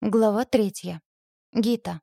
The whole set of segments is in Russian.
Глава третья. Гита.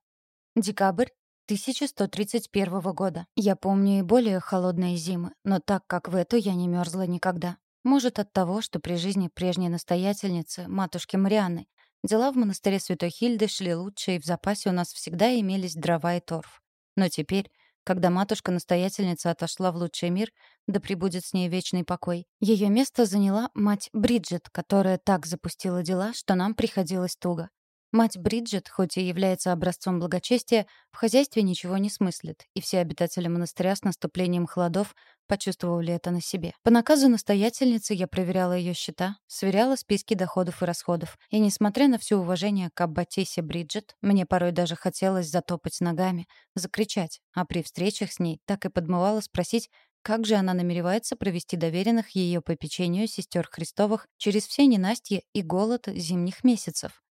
Декабрь 1131 года. Я помню и более холодные зимы, но так как в эту я не мерзла никогда. Может, от того, что при жизни прежней настоятельницы, матушки Марианны, дела в монастыре Святой Хильды шли лучше, и в запасе у нас всегда имелись дрова и торф. Но теперь, когда матушка-настоятельница отошла в лучший мир, да пребудет с ней вечный покой, ее место заняла мать Бриджит, которая так запустила дела, что нам приходилось туго. Мать Бриджит, хоть и является образцом благочестия, в хозяйстве ничего не смыслит, и все обитатели монастыря с наступлением холодов почувствовали это на себе. По наказу настоятельницы я проверяла ее счета, сверяла списки доходов и расходов, и, несмотря на все уважение к аббатисе Бриджит, мне порой даже хотелось затопать ногами, закричать, а при встречах с ней так и подмывало спросить, как же она намеревается провести доверенных ее попечению сестер Христовых через все ненастья и голод зимних месяцев.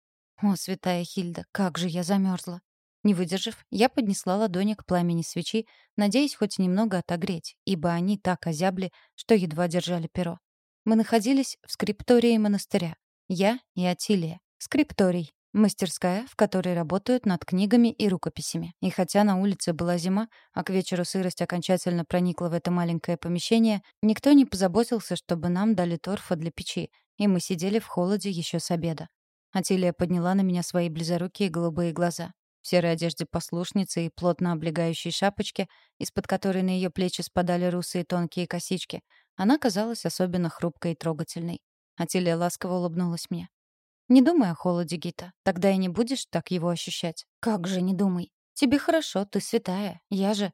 О, святая Хильда, как же я замерзла! Не выдержав, я поднесла ладони к пламени свечи, надеясь хоть немного отогреть, ибо они так озябли, что едва держали перо. Мы находились в скриптории монастыря. Я и Атилия. Скрипторий. Мастерская, в которой работают над книгами и рукописями. И хотя на улице была зима, а к вечеру сырость окончательно проникла в это маленькое помещение, никто не позаботился, чтобы нам дали торфа для печи, и мы сидели в холоде еще с обеда. Атилия подняла на меня свои близорукие голубые глаза. В серой одежде послушницы и плотно облегающей шапочке, из-под которой на ее плечи спадали русые тонкие косички, она казалась особенно хрупкой и трогательной. Атилия ласково улыбнулась мне. «Не думай о холоде, Гита. Тогда и не будешь так его ощущать». «Как же не думай? Тебе хорошо, ты святая. Я же...»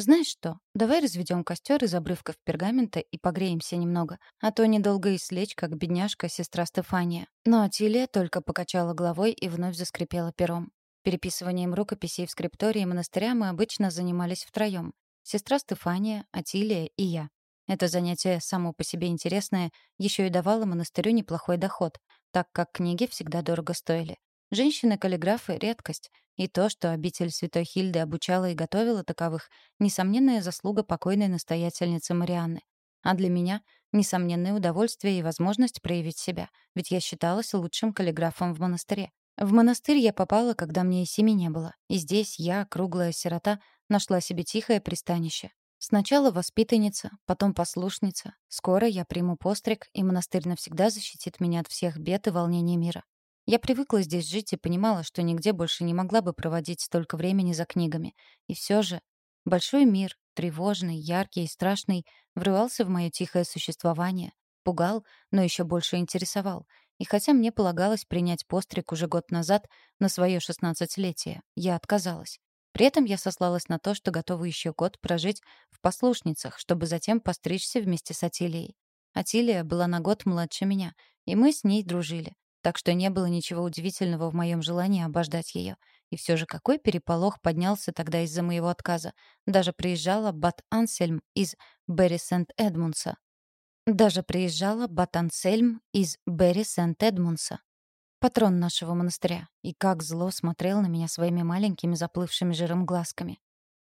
«Знаешь что, давай разведем костер из обрывков пергамента и погреемся немного, а то недолго и слечь, как бедняжка сестра Стефания». Но Атилия только покачала головой и вновь заскрипела пером. Переписыванием рукописей в скриптории монастыря мы обычно занимались втроем. Сестра Стефания, Атилия и я. Это занятие само по себе интересное еще и давало монастырю неплохой доход, так как книги всегда дорого стоили. Женщины-каллиграфы — редкость, и то, что обитель Святой Хильды обучала и готовила таковых, несомненная заслуга покойной настоятельницы Марианны. А для меня — несомненное удовольствие и возможность проявить себя, ведь я считалась лучшим каллиграфом в монастыре. В монастырь я попала, когда мне и семи не было, и здесь я, круглая сирота, нашла себе тихое пристанище. Сначала воспитанница, потом послушница. Скоро я приму постриг, и монастырь навсегда защитит меня от всех бед и волнений мира. Я привыкла здесь жить и понимала, что нигде больше не могла бы проводить столько времени за книгами. И все же большой мир, тревожный, яркий и страшный, врывался в мое тихое существование, пугал, но еще больше интересовал. И хотя мне полагалось принять постриг уже год назад, на свое шестнадцатилетие, я отказалась. При этом я сослалась на то, что готова еще год прожить в послушницах, чтобы затем постричься вместе с Атилией. Атилия была на год младше меня, и мы с ней дружили так что не было ничего удивительного в моем желании обождать ее. И все же какой переполох поднялся тогда из-за моего отказа. Даже приезжала Бат Ансельм из Берри Сент-Эдмунса. Даже приезжала Бат Ансельм из Берри Сент-Эдмунса. Патрон нашего монастыря. И как зло смотрел на меня своими маленькими заплывшими жиром глазками.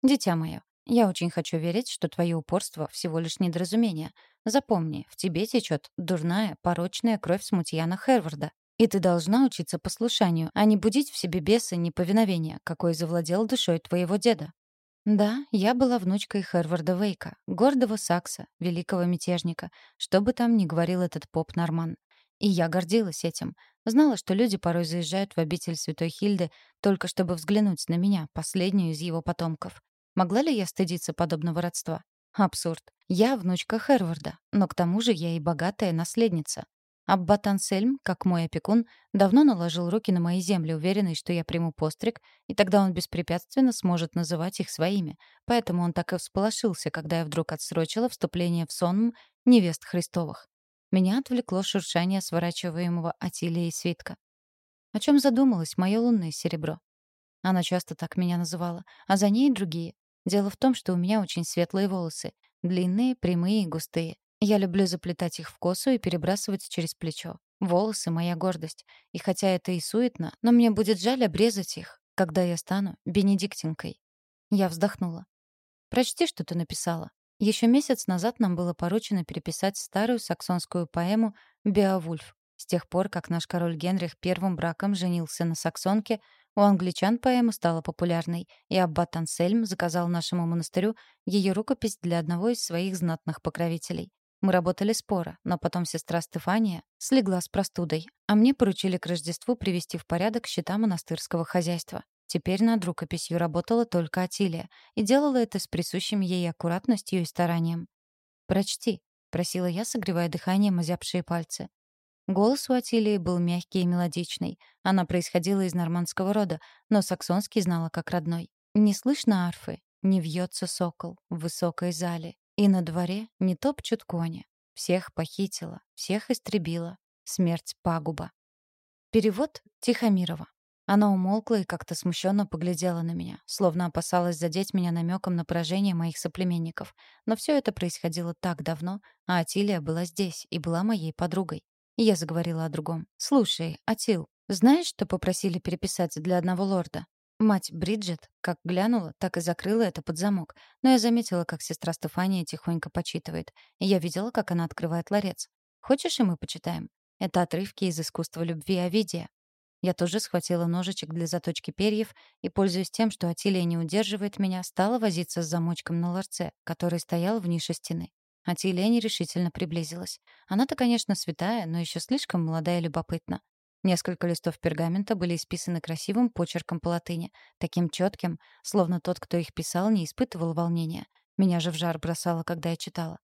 «Дитя мое, я очень хочу верить, что твое упорство — всего лишь недоразумение. Запомни, в тебе течет дурная, порочная кровь смутьяна Херварда. И ты должна учиться послушанию, а не будить в себе беса неповиновения, какой завладел душой твоего деда. Да, я была внучкой Херварда Вейка, гордого Сакса, великого мятежника, что бы там ни говорил этот поп-норман. И я гордилась этим. Знала, что люди порой заезжают в обитель Святой Хильды только чтобы взглянуть на меня, последнюю из его потомков. Могла ли я стыдиться подобного родства? Абсурд. Я внучка Херварда, но к тому же я и богатая наследница. Аббат Ансельм, как мой опекун, давно наложил руки на мои земли, уверенный, что я приму постриг, и тогда он беспрепятственно сможет называть их своими. Поэтому он так и всполошился, когда я вдруг отсрочила вступление в сонм невест Христовых. Меня отвлекло шуршание сворачиваемого Атилией свитка. О чем задумалось мое лунное серебро? Она часто так меня называла, а за ней другие. Дело в том, что у меня очень светлые волосы. Длинные, прямые и густые. Я люблю заплетать их в косу и перебрасывать через плечо. Волосы — моя гордость. И хотя это и суетно, но мне будет жаль обрезать их, когда я стану бенедиктинкой. Я вздохнула. «Прочти, что ты написала. Еще месяц назад нам было поручено переписать старую саксонскую поэму «Беовульф». С тех пор, как наш король Генрих первым браком женился на саксонке, у англичан поэма стала популярной, и аббат Ансельм заказал нашему монастырю ее рукопись для одного из своих знатных покровителей. Мы работали споро, но потом сестра Стефания слегла с простудой, а мне поручили к Рождеству привести в порядок счета монастырского хозяйства. Теперь над рукописью работала только Атилия и делала это с присущим ей аккуратностью и старанием. «Прочти», — просила я, согревая дыханием озябшие пальцы. Голос у Атилии был мягкий и мелодичный. Она происходила из нормандского рода, но саксонский знала как родной. Не слышно арфы, не вьется сокол в высокой зале. И на дворе не топчут кони. Всех похитила, всех истребила. Смерть пагуба. Перевод Тихомирова. Она умолкла и как-то смущенно поглядела на меня, словно опасалась задеть меня намеком на поражение моих соплеменников. Но все это происходило так давно, а Атилия была здесь и была моей подругой. Я заговорила о другом. «Слушай, Атил, знаешь, что попросили переписать для одного лорда?» Мать Бриджит как глянула, так и закрыла это под замок. Но я заметила, как сестра Стефания тихонько почитывает. Я видела, как она открывает ларец. «Хочешь, и мы почитаем?» Это отрывки из искусства любви Овидия. Я тоже схватила ножичек для заточки перьев и, пользуясь тем, что Атилия не удерживает меня, стала возиться с замочком на ларце, который стоял в нише стены. Атилия нерешительно приблизилась. Она-то, конечно, святая, но еще слишком молодая и любопытна. Несколько листов пергамента были исписаны красивым почерком по латыни, таким четким, словно тот, кто их писал, не испытывал волнения. Меня же в жар бросало, когда я читала.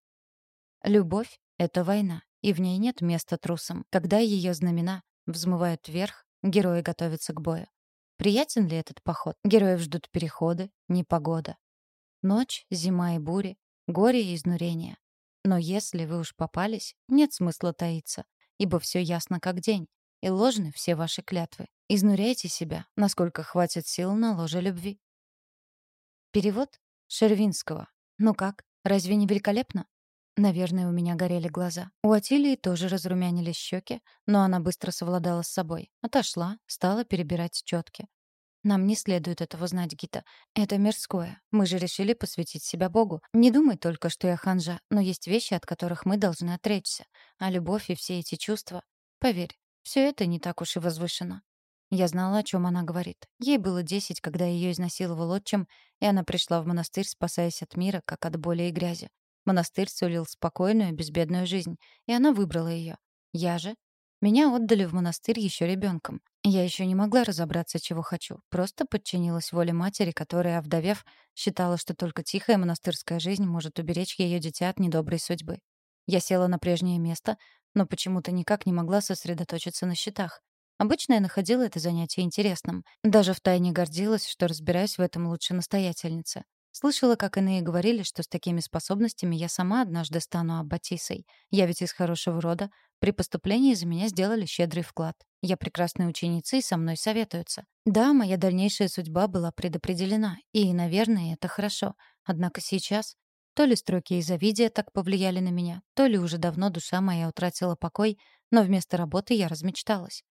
Любовь — это война, и в ней нет места трусам. Когда ее знамена взмывают вверх, герои готовятся к бою. Приятен ли этот поход? Героев ждут переходы, непогода. Ночь, зима и бури, горе и изнурение. Но если вы уж попались, нет смысла таиться, ибо все ясно как день, и ложны все ваши клятвы. Изнуряйте себя, насколько хватит сил на ложе любви. Перевод Шервинского. Ну как, разве не великолепно? Наверное, у меня горели глаза. У Атилии тоже разрумянились щеки, но она быстро совладала с собой. Отошла, стала перебирать четки. Нам не следует этого знать, Гита. Это мирское. Мы же решили посвятить себя Богу. Не думай только, что я ханжа, но есть вещи, от которых мы должны отречься. А любовь и все эти чувства... Поверь, все это не так уж и возвышено. Я знала, о чем она говорит. Ей было десять, когда ее изнасиловал отчим, и она пришла в монастырь, спасаясь от мира, как от боли и грязи. Монастырь сулил спокойную, безбедную жизнь, и она выбрала ее. Я же меня отдали в монастырь еще ребенком. Я еще не могла разобраться, чего хочу. Просто подчинилась воле матери, которая, овдовев, считала, что только тихая монастырская жизнь может уберечь ее дитя от недоброй судьбы. Я села на прежнее место, но почему-то никак не могла сосредоточиться на счетах. Обычно я находила это занятие интересным. Даже втайне гордилась, что разбираюсь в этом лучше настоятельницы. Слышала, как иные говорили, что с такими способностями я сама однажды стану аббатисой. Я ведь из хорошего рода. При поступлении за меня сделали щедрый вклад. Я прекрасная ученица, и со мной советуются. Да, моя дальнейшая судьба была предопределена, и, наверное, это хорошо. Однако сейчас то ли строки из Овидия так повлияли на меня, то ли уже давно душа моя утратила покой, но вместо работы я размечталась.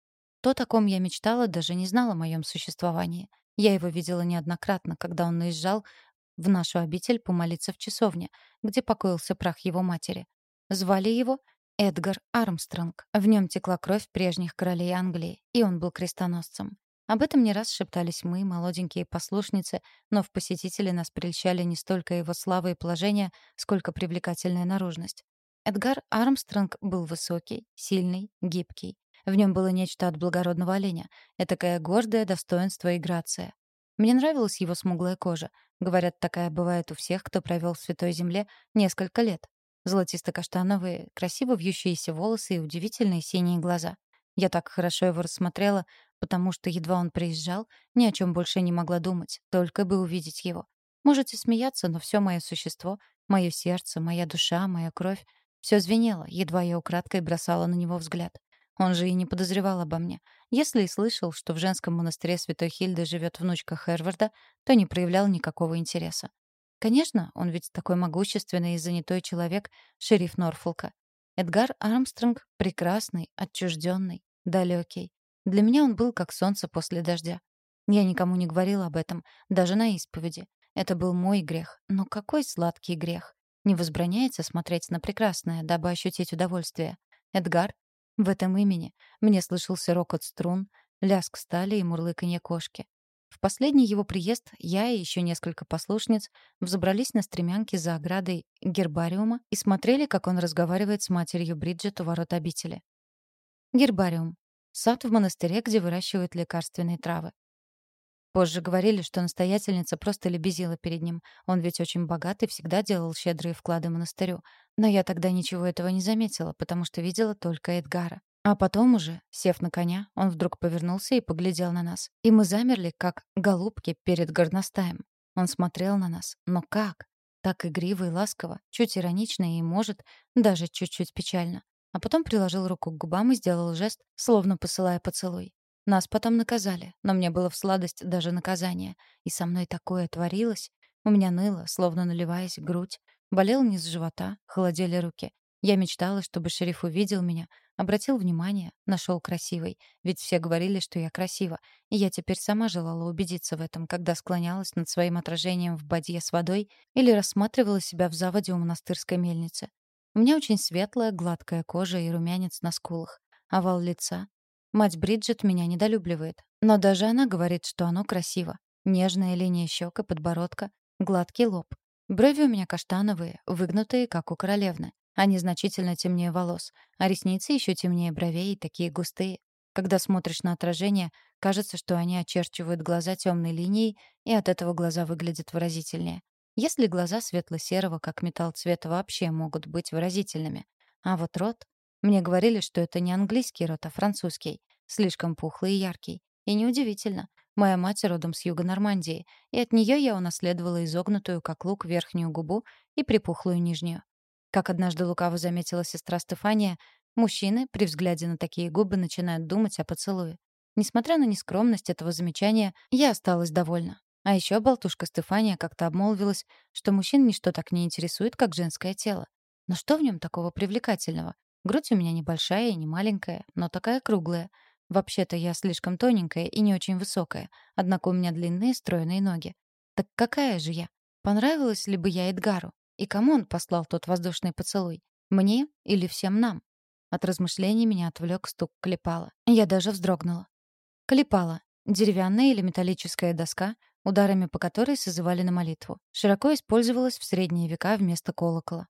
То, о ком я мечтала, даже не знал о моем существовании. Я его видела неоднократно, когда он наезжал в нашу обитель помолиться в часовне, где покоился прах его матери. Звали его Эдгар Армстронг. В нем текла кровь прежних королей Англии, и он был крестоносцем. Об этом не раз шептались мы, молоденькие послушницы, но в посетители нас прельщали не столько его слава и положение, сколько привлекательная наружность. Эдгар Армстронг был высокий, сильный, гибкий. В нем было нечто от благородного оленя, этакое гордое достоинство и грация. Мне нравилась его смуглая кожа. Говорят, такая бывает у всех, кто провел в Святой Земле несколько лет. Золотисто-каштановые, красиво вьющиеся волосы и удивительные синие глаза. Я так хорошо его рассмотрела, потому что едва он приезжал, ни о чем больше не могла думать, только бы увидеть его. Можете смеяться, но все мое существо, мое сердце, моя душа, моя кровь — все звенело, едва я украдкой бросала на него взгляд. Он же и не подозревал обо мне. Если и слышал, что в женском монастыре Святой Хильды живет внучка Херварда, то не проявлял никакого интереса. Конечно, он ведь такой могущественный и занятой человек, шериф Норфолка. Эдгар Армстронг прекрасный, отчужденный, далекий. Для меня он был как солнце после дождя. Я никому не говорила об этом, даже на исповеди. Это был мой грех. Но какой сладкий грех. Не возбраняется смотреть на прекрасное, дабы ощутить удовольствие. Эдгар В этом имени мне слышался рокот струн, лязг стали и мурлыканье кошки. В последний его приезд я и еще несколько послушниц взобрались на стремянки за оградой гербариума и смотрели, как он разговаривает с матерью Бриджит у ворот обители. Гербариум. Сад в монастыре, где выращивают лекарственные травы. Позже говорили, что настоятельница просто лебезила перед ним. Он ведь очень богат и всегда делал щедрые вклады монастырю. Но я тогда ничего этого не заметила, потому что видела только Эдгара. А потом уже, сев на коня, он вдруг повернулся и поглядел на нас. И мы замерли, как голубки перед горностаем. Он смотрел на нас. Но как? Так игриво и ласково, чуть иронично и, может, даже чуть-чуть печально. А потом приложил руку к губам и сделал жест, словно посылая поцелуй. Нас потом наказали, но мне было в сладость даже наказание. И со мной такое творилось. У меня ныло, словно наливаясь грудь. Болел низ живота, холодели руки. Я мечтала, чтобы шериф увидел меня, обратил внимание, нашел красивой, ведь все говорили, что я красива, и я теперь сама желала убедиться в этом, когда склонялась над своим отражением в бадье с водой или рассматривала себя в заводе у монастырской мельницы. У меня очень светлая, гладкая кожа и румянец на скулах, овал лица. Мать Бриджит меня недолюбливает, но даже она говорит, что оно красиво. Нежная линия щек и подбородка, гладкий лоб. Брови у меня каштановые, выгнутые, как у королевны. Они значительно темнее волос, а ресницы еще темнее бровей и такие густые. Когда смотришь на отражение, кажется, что они очерчивают глаза темной линией, и от этого глаза выглядят выразительнее. Если глаза светло-серого, как металл цвета, вообще могут быть выразительными. А вот рот... Мне говорили, что это не английский рот, а французский. Слишком пухлый и яркий. И неудивительно. Моя мать родом с юга Нормандии, и от нее я унаследовала изогнутую, как лук, верхнюю губу и припухлую нижнюю. Как однажды лукаво заметила сестра Стефания, мужчины при взгляде на такие губы начинают думать о поцелуе. Несмотря на нескромность этого замечания, я осталась довольна. А еще болтушка Стефания как-то обмолвилась, что мужчин ничто так не интересует, как женское тело. Но что в нем такого привлекательного? Грудь у меня небольшая и не маленькая, но такая круглая. Вообще-то я слишком тоненькая и не очень высокая, однако у меня длинные стройные ноги. Так какая же я? Понравилась ли бы я Эдгару? И кому он послал тот воздушный поцелуй? Мне или всем нам? От размышлений меня отвлек стук клепала. Я даже вздрогнула. Клепала. Деревянная или металлическая доска, ударами по которой созывали на молитву. Широко использовалась в средние века вместо колокола.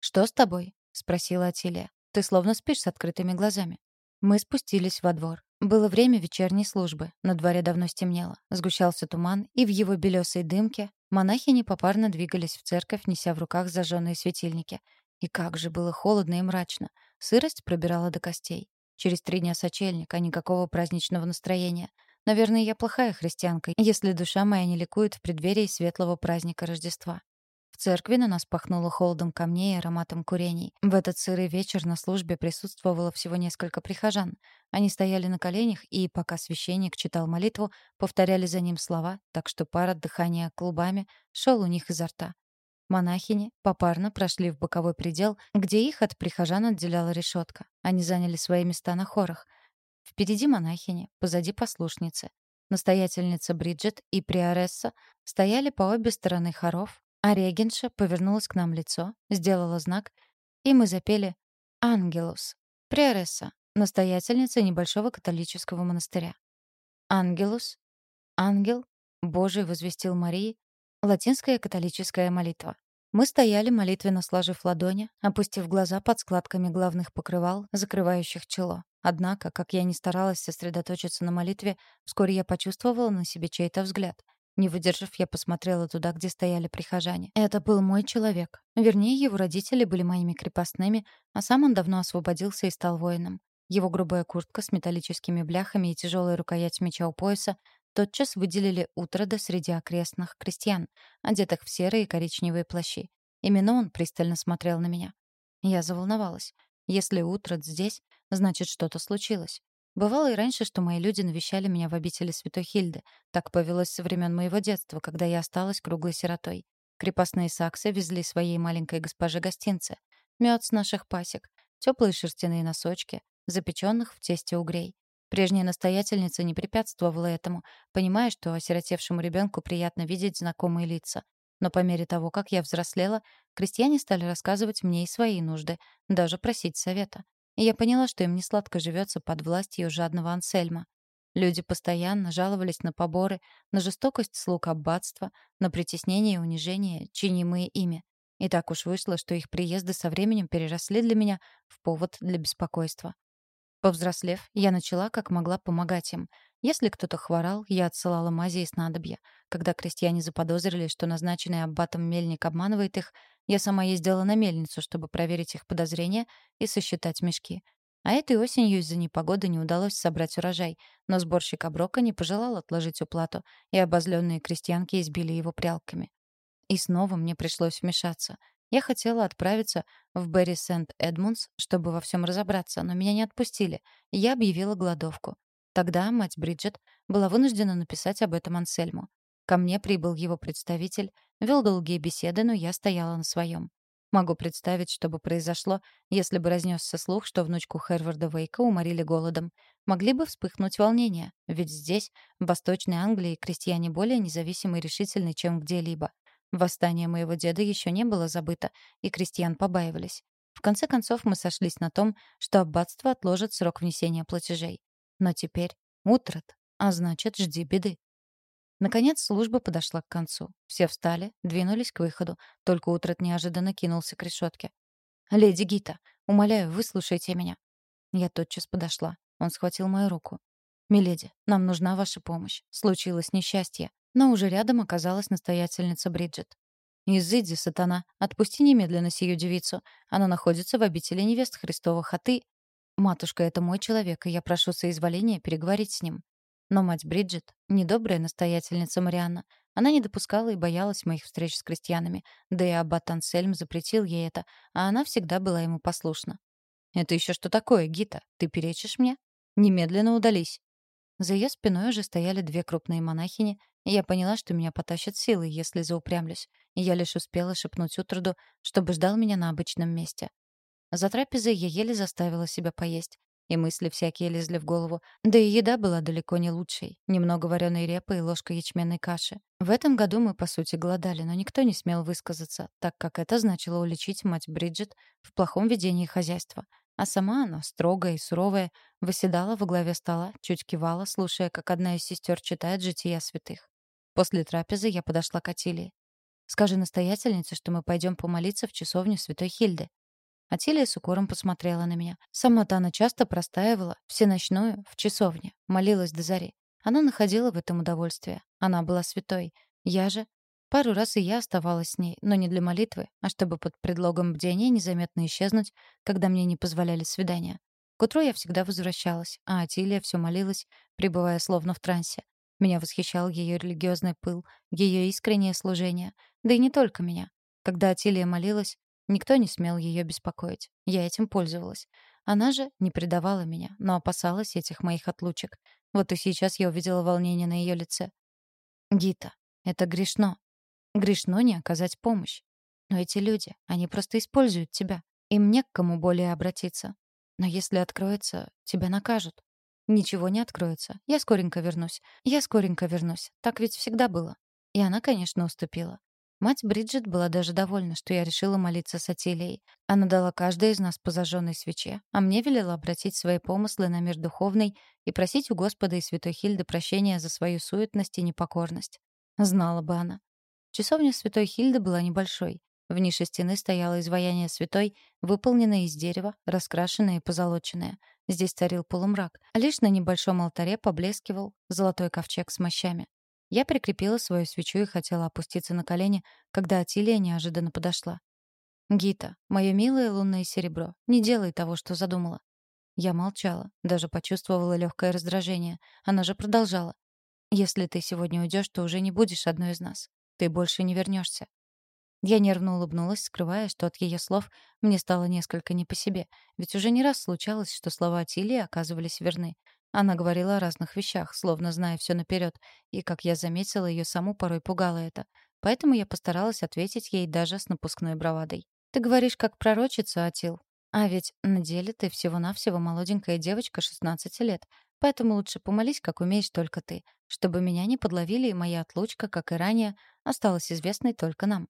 «Что с тобой?» — спросила Атилия. «Ты словно спишь с открытыми глазами». Мы спустились во двор. Было время вечерней службы. На дворе давно стемнело. Сгущался туман, и в его белесой дымке Монахини попарно двигались в церковь, неся в руках зажженные светильники. И как же было холодно и мрачно. Сырость пробирала до костей. Через три дня сочельник, а никакого праздничного настроения. Наверное, я плохая христианка, если душа моя не ликует в преддверии светлого праздника Рождества. В церкви на нас пахнуло холодом камней и ароматом курений. В этот сырый вечер на службе присутствовало всего несколько прихожан. Они стояли на коленях и, пока священник читал молитву, повторяли за ним слова, так что пар от дыхания клубами шел у них изо рта. Монахини попарно прошли в боковой предел, где их от прихожан отделяла решетка. Они заняли свои места на хорах. Впереди монахини, позади послушницы. Настоятельница Бриджит и приоресса стояли по обе стороны хоров, а регенша повернулась к нам лицо, сделала знак, и мы запели «Ангелус», «Приоресса», настоятельница небольшого католического монастыря. «Ангелус», «Ангел», «Божий возвестил Марии», латинская католическая молитва. Мы стояли, молитвенно сложив ладони, опустив глаза под складками главных покрывал, закрывающих чело. Однако, как я ни старалась сосредоточиться на молитве, вскоре я почувствовала на себе чей-то взгляд — не выдержав, я посмотрела туда, где стояли прихожане. Это был мой человек. Вернее, его родители были моими крепостными, а сам он давно освободился и стал воином. Его грубая куртка с металлическими бляхами и тяжелая рукоять меча у пояса тотчас выделили Утрода среди окрестных крестьян, одетых в серые и коричневые плащи. Именно он пристально смотрел на меня. Я заволновалась. Если Утрод здесь, значит, что-то случилось. Бывало и раньше, что мои люди навещали меня в обители Святой Хильды. Так повелось со времен моего детства, когда я осталась круглой сиротой. Крепостные саксы везли своей маленькой госпоже гостинцы. Мед с наших пасек, теплые шерстяные носочки, запеченных в тесте угрей. Прежняя настоятельница не препятствовала этому, понимая, что осиротевшему ребенку приятно видеть знакомые лица. Но по мере того, как я взрослела, крестьяне стали рассказывать мне и свои нужды, даже просить совета. И я поняла, что им не сладко живется под властью жадного Ансельма. Люди постоянно жаловались на поборы, на жестокость слуг аббатства, на притеснение и унижение, чинимые ими. И так уж вышло, что их приезды со временем переросли для меня в повод для беспокойства. Повзрослев, я начала как могла помогать им. Если кто-то хворал, я отсылала мази и снадобья. Когда крестьяне заподозрили, что назначенный аббатом мельник обманывает их, я сама ездила на мельницу, чтобы проверить их подозрения и сосчитать мешки. А этой осенью из-за непогоды не удалось собрать урожай, но сборщик оброка не пожелал отложить уплату, и обозленные крестьянки избили его прялками. И снова мне пришлось вмешаться. Я хотела отправиться в Берри Сент-Эдмундс, чтобы во всем разобраться, но меня не отпустили, я объявила голодовку. Тогда мать Бриджит была вынуждена написать об этом Ансельму. Ко мне прибыл его представитель, вел долгие беседы, но я стояла на своем. Могу представить, что бы произошло, если бы разнесся слух, что внучку Херварда Вейка уморили голодом. Могли бы вспыхнуть волнения, ведь здесь, в Восточной Англии, крестьяне более независимы и решительны, чем где-либо. Восстание моего деда еще не было забыто, и крестьян побаивались. В конце концов мы сошлись на том, что аббатство отложит срок внесения платежей. Но теперь утрат, а значит, жди беды. Наконец служба подошла к концу. Все встали, двинулись к выходу, только Утрат неожиданно кинулся к решетке. «Леди Гита, умоляю, выслушайте меня». Я тотчас подошла. Он схватил мою руку. «Миледи, нам нужна ваша помощь. Случилось несчастье. Но уже рядом оказалась настоятельница Бриджит. «Изыди, сатана, отпусти немедленно сию девицу. Она находится в обители невест Христовых, а ты...» «Матушка, это мой человек, и я прошу соизволения переговорить с ним». Но мать Бриджит — недобрая настоятельница Марианна. Она не допускала и боялась моих встреч с крестьянами, да и аббат Ансельм запретил ей это, а она всегда была ему послушна. «Это еще что такое, Гита? Ты перечишь мне? Немедленно удались». За ее спиной уже стояли две крупные монахини, и я поняла, что меня потащат силой, если заупрямлюсь, и я лишь успела шепнуть Утроду, чтобы ждал меня на обычном месте. За трапезой я еле заставила себя поесть, и мысли всякие лезли в голову, да и еда была далеко не лучшей. Немного вареной репы и ложка ячменной каши. В этом году мы, по сути, голодали, но никто не смел высказаться, так как это значило уличить мать Бриджит в плохом ведении хозяйства. А сама она, строгая и суровая, выседала во главе стола, чуть кивала, слушая, как одна из сестер читает «Жития святых». После трапезы я подошла к Атилии. «Скажи настоятельнице, что мы пойдем помолиться в часовню Святой Хильды». Атилия с укором посмотрела на меня. Сама-то она часто простаивала, всеночную, в часовне, молилась до зари. Она находила в этом удовольствие. Она была святой. Я же Пару раз и я оставалась с ней, но не для молитвы, а чтобы под предлогом бдения незаметно исчезнуть, когда мне не позволяли свидания. К утру я всегда возвращалась, а Атилия все молилась, пребывая словно в трансе. Меня восхищал ее религиозный пыл, ее искреннее служение. Да и не только меня. Когда Атилия молилась, никто не смел ее беспокоить. Я этим пользовалась. Она же не предавала меня, но опасалась этих моих отлучек. Вот и сейчас я увидела волнение на ее лице. «Гита, это грешно», Грешно не оказать помощь. Но эти люди, они просто используют тебя. Им не к кому более обратиться. Но если откроется, тебя накажут. Ничего не откроется. Я скоренько вернусь. Я скоренько вернусь. Так ведь всегда было. И она, конечно, уступила. Мать Бриджит была даже довольна, что я решила молиться с Атилией. Она дала каждой из нас по зажженной свече, а мне велела обратить свои помыслы на мир духовный и просить у Господа и Святой Хильды прощения за свою суетность и непокорность. Знала бы она. Часовня Святой Хильды была небольшой. В нише стены стояло изваяние святой, выполненное из дерева, раскрашенное и позолоченное. Здесь царил полумрак, а лишь на небольшом алтаре поблескивал золотой ковчег с мощами. Я прикрепила свою свечу и хотела опуститься на колени, когда Атилия неожиданно подошла. «Гита, мое милое лунное серебро, не делай того, что задумала». Я молчала, даже почувствовала легкое раздражение. Она же продолжала. «Если ты сегодня уйдешь, то уже не будешь одной из нас. Ты больше не вернешься. Я нервно улыбнулась, скрывая, что от ее слов мне стало несколько не по себе, ведь уже не раз случалось, что слова Тилии оказывались верны. Она говорила о разных вещах, словно зная все наперед, и, как я заметила, ее саму порой пугало это. Поэтому я постаралась ответить ей даже с напускной бравадой. «Ты говоришь, как пророчица, Атил. А ведь на деле ты всего-навсего молоденькая девочка 16 лет, Поэтому лучше помолись, как умеешь только ты, чтобы меня не подловили, и моя отлучка, как и ранее, осталась известной только нам.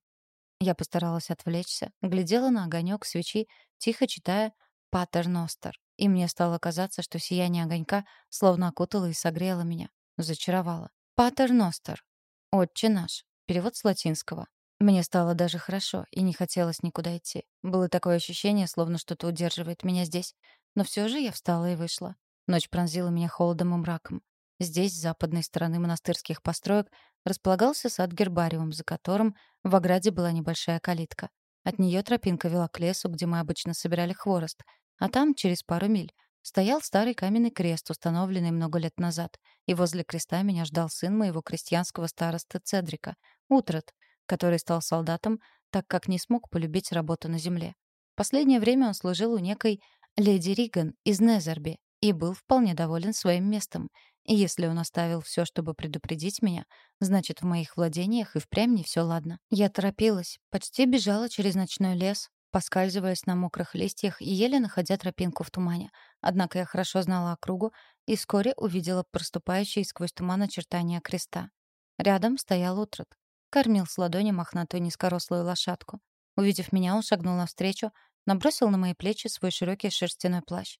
Я постаралась отвлечься, глядела на огонек свечи, тихо читая «Патер Ностер», и мне стало казаться, что сияние огонька словно окутало и согрело меня, зачаровало. «Патер Ностер», «Отче наш», перевод с латинского. Мне стало даже хорошо, и не хотелось никуда идти. Было такое ощущение, словно что-то удерживает меня здесь. Но все же я встала и вышла. Ночь пронзила меня холодом и мраком. Здесь, с западной стороны монастырских построек, располагался сад-гербариум, за которым в ограде была небольшая калитка. От нее тропинка вела к лесу, где мы обычно собирали хворост, а там, через пару миль, стоял старый каменный крест, установленный много лет назад, и возле креста меня ждал сын моего крестьянского староста Цедрика, Утрат, который стал солдатом, так как не смог полюбить работу на земле. Последнее время он служил у некой леди Риган из Незерби и был вполне доволен своим местом. И если он оставил все, чтобы предупредить меня, значит, в моих владениях и впрямь не все ладно. Я торопилась, почти бежала через ночной лес, поскальзываясь на мокрых листьях и еле находя тропинку в тумане. Однако я хорошо знала округу и вскоре увидела проступающие сквозь туман очертания креста. Рядом стоял Утрат. Кормил с ладони мохнатую низкорослую лошадку. Увидев меня, он шагнул навстречу, набросил на мои плечи свой широкий шерстяной плащ.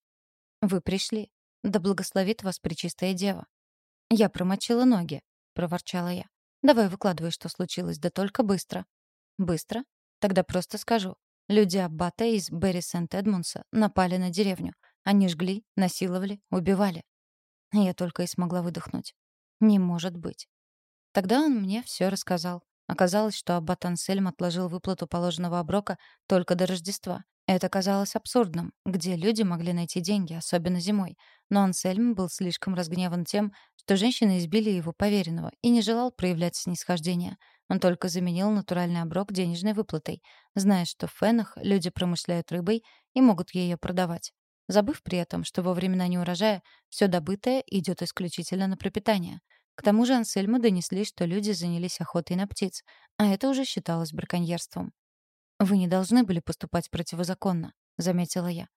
«Вы пришли. Да благословит вас Пречистая Дева». «Я промочила ноги», — проворчала я. «Давай выкладывай, что случилось, да только быстро». «Быстро? Тогда просто скажу. Люди Аббата из Берри Сент-Эдмунса напали на деревню. Они жгли, насиловали, убивали. Я только и смогла выдохнуть. Не может быть. Тогда он мне все рассказал. Оказалось, что Аббат Ансельм отложил выплату положенного оброка только до Рождества. Это казалось абсурдным. Где люди могли найти деньги, особенно зимой? Но Ансельм был слишком разгневан тем, что женщины избили его поверенного, и не желал проявлять снисхождение. Он только заменил натуральный оброк денежной выплатой, зная, что в Фенах люди промышляют рыбой и могут ее продавать. Забыв при этом, что во времена неурожая все добытое идет исключительно на пропитание. К тому же Ансельму донесли, что люди занялись охотой на птиц, а это уже считалось браконьерством. «Вы не должны были поступать противозаконно», — заметила я.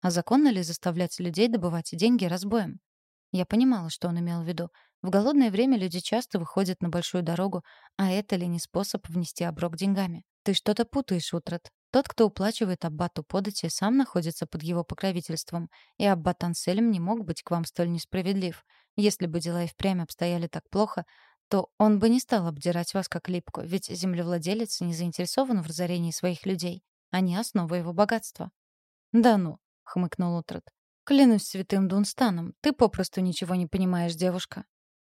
«А законно ли заставлять людей добывать деньги разбоем?» Я понимала, что он имел в виду. В голодное время люди часто выходят на большую дорогу, а это ли не способ внести оброк деньгами? Ты что-то путаешь, Утрат. Тот, кто уплачивает аббату подати, сам находится под его покровительством, и аббат Ансельм не мог быть к вам столь несправедлив. Если бы дела и впрямь обстояли так плохо, то он бы не стал обдирать вас как липку, ведь землевладелец не заинтересован в разорении своих людей. Они — основа его богатства. «Да ну», — хмыкнул Утрат. Клянусь святым Дунстаном, ты попросту ничего не понимаешь, девушка.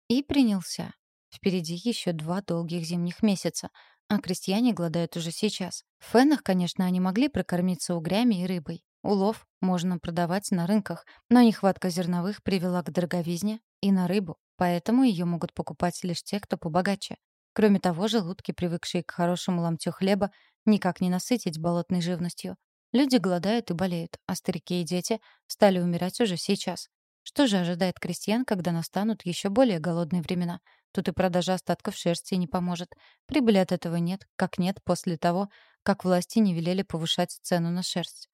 И принялся. Впереди еще два долгих зимних месяца, а крестьяне голодают уже сейчас. В Фенах, конечно, они могли прокормиться угрями и рыбой. Улов можно продавать на рынках, но нехватка зерновых привела к дороговизне и на рыбу, поэтому ее могут покупать лишь те, кто побогаче. Кроме того, желудки, привыкшие к хорошему ломтю хлеба, никак не насытить болотной живностью. Люди голодают и болеют, а старики и дети стали умирать уже сейчас. Что же ожидает крестьян, когда настанут еще более голодные времена? Тут и продажа остатков шерсти не поможет. Прибыли от этого нет, как нет после того, как власти не велели повышать цену на шерсть.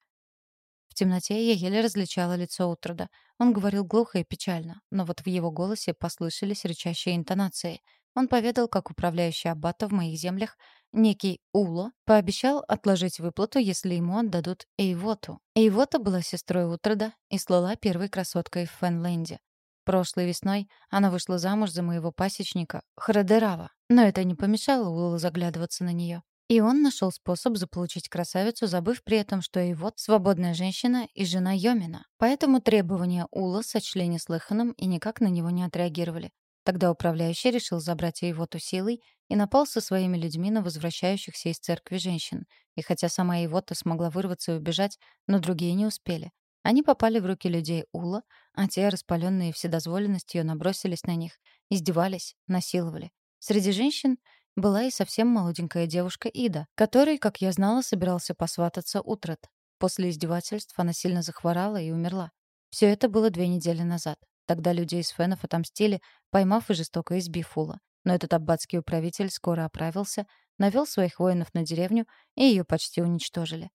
В темноте я еле различала лицо Утруда. Он говорил глухо и печально, но вот в его голосе послышались рычащие интонации. Он поведал, как управляющий аббата в моих землях Некий Уло пообещал отложить выплату, если ему отдадут Эйвоту. Эйвота была сестрой Утрада и слала первой красоткой в Фенленде. Прошлой весной она вышла замуж за моего пасечника Храдерава, но это не помешало Улу заглядываться на нее. И он нашел способ заполучить красавицу, забыв при этом, что Эйвот — свободная женщина и жена Йомина. Поэтому требования Ула сочли неслыханным и никак на него не отреагировали. Тогда управляющий решил забрать Эйвоту силой и напал со своими людьми на возвращающихся из церкви женщин. И хотя сама Эйвота смогла вырваться и убежать, но другие не успели. Они попали в руки людей Ула, а те, распаленные вседозволенностью, набросились на них, издевались, насиловали. Среди женщин была и совсем молоденькая девушка Ида, которой, как я знала, собирался посвататься Утрат. После издевательств она сильно захворала и умерла. Все это было две недели назад. Тогда люди из фенов отомстили, поймав и жестоко избив Ула. Но этот аббатский управитель скоро оправился, навел своих воинов на деревню, и ее почти уничтожили.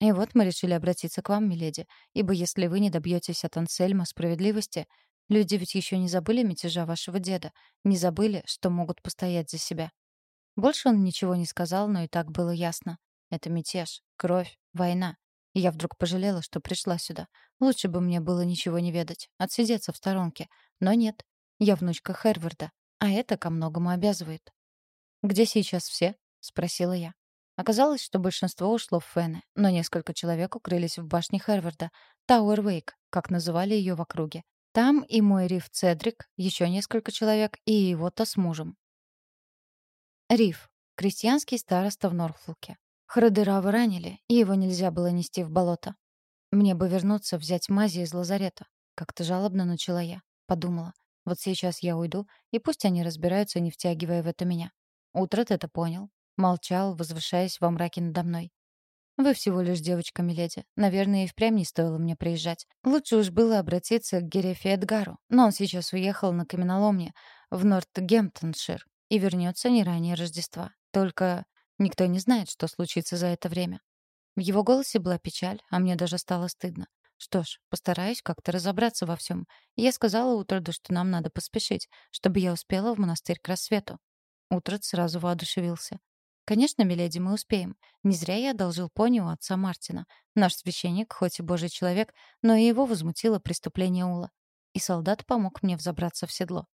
И вот мы решили обратиться к вам, миледи, ибо если вы не добьетесь от Ансельма справедливости, люди ведь еще не забыли мятежа вашего деда, не забыли, что могут постоять за себя. Больше он ничего не сказал, но и так было ясно. Это мятеж, кровь, война. Я вдруг пожалела, что пришла сюда. Лучше бы мне было ничего не ведать, отсидеться в сторонке. Но нет. Я внучка Херварда, а это ко многому обязывает. «Где сейчас все?» — спросила я. Оказалось, что большинство ушло в Фене, но несколько человек укрылись в башне Херварда, Тауэр-Вейк, как называли ее в округе. Там и мой рив Цедрик, еще несколько человек, и его-то с мужем. Рив — крестьянский староста в Норфолке. Храдырава ранили, и его нельзя было нести в болото. Мне бы вернуться, взять мази из лазарета. Как-то жалобно начала я. Подумала. Вот сейчас я уйду, и пусть они разбираются, не втягивая в это меня. Утрат это понял. Молчал, возвышаясь во мраке надо мной. «Вы всего лишь девочка, миледи. Наверное, и впрямь не стоило мне приезжать. Лучше уж было обратиться к Герефе Эдгару, но он сейчас уехал на каменоломне в Нортгемптоншир и вернется не ранее Рождества. Только Никто не знает, что случится за это время. В его голосе была печаль, а мне даже стало стыдно. Что ж, постараюсь как-то разобраться во всем. Я сказала Утроду, что нам надо поспешить, чтобы я успела в монастырь к рассвету. Утрод сразу воодушевился. «Конечно, миледи, мы успеем. Не зря я одолжил пони у отца Мартина. Наш священник, хоть и божий человек, но и его возмутило преступление Ула. И солдат помог мне взобраться в седло.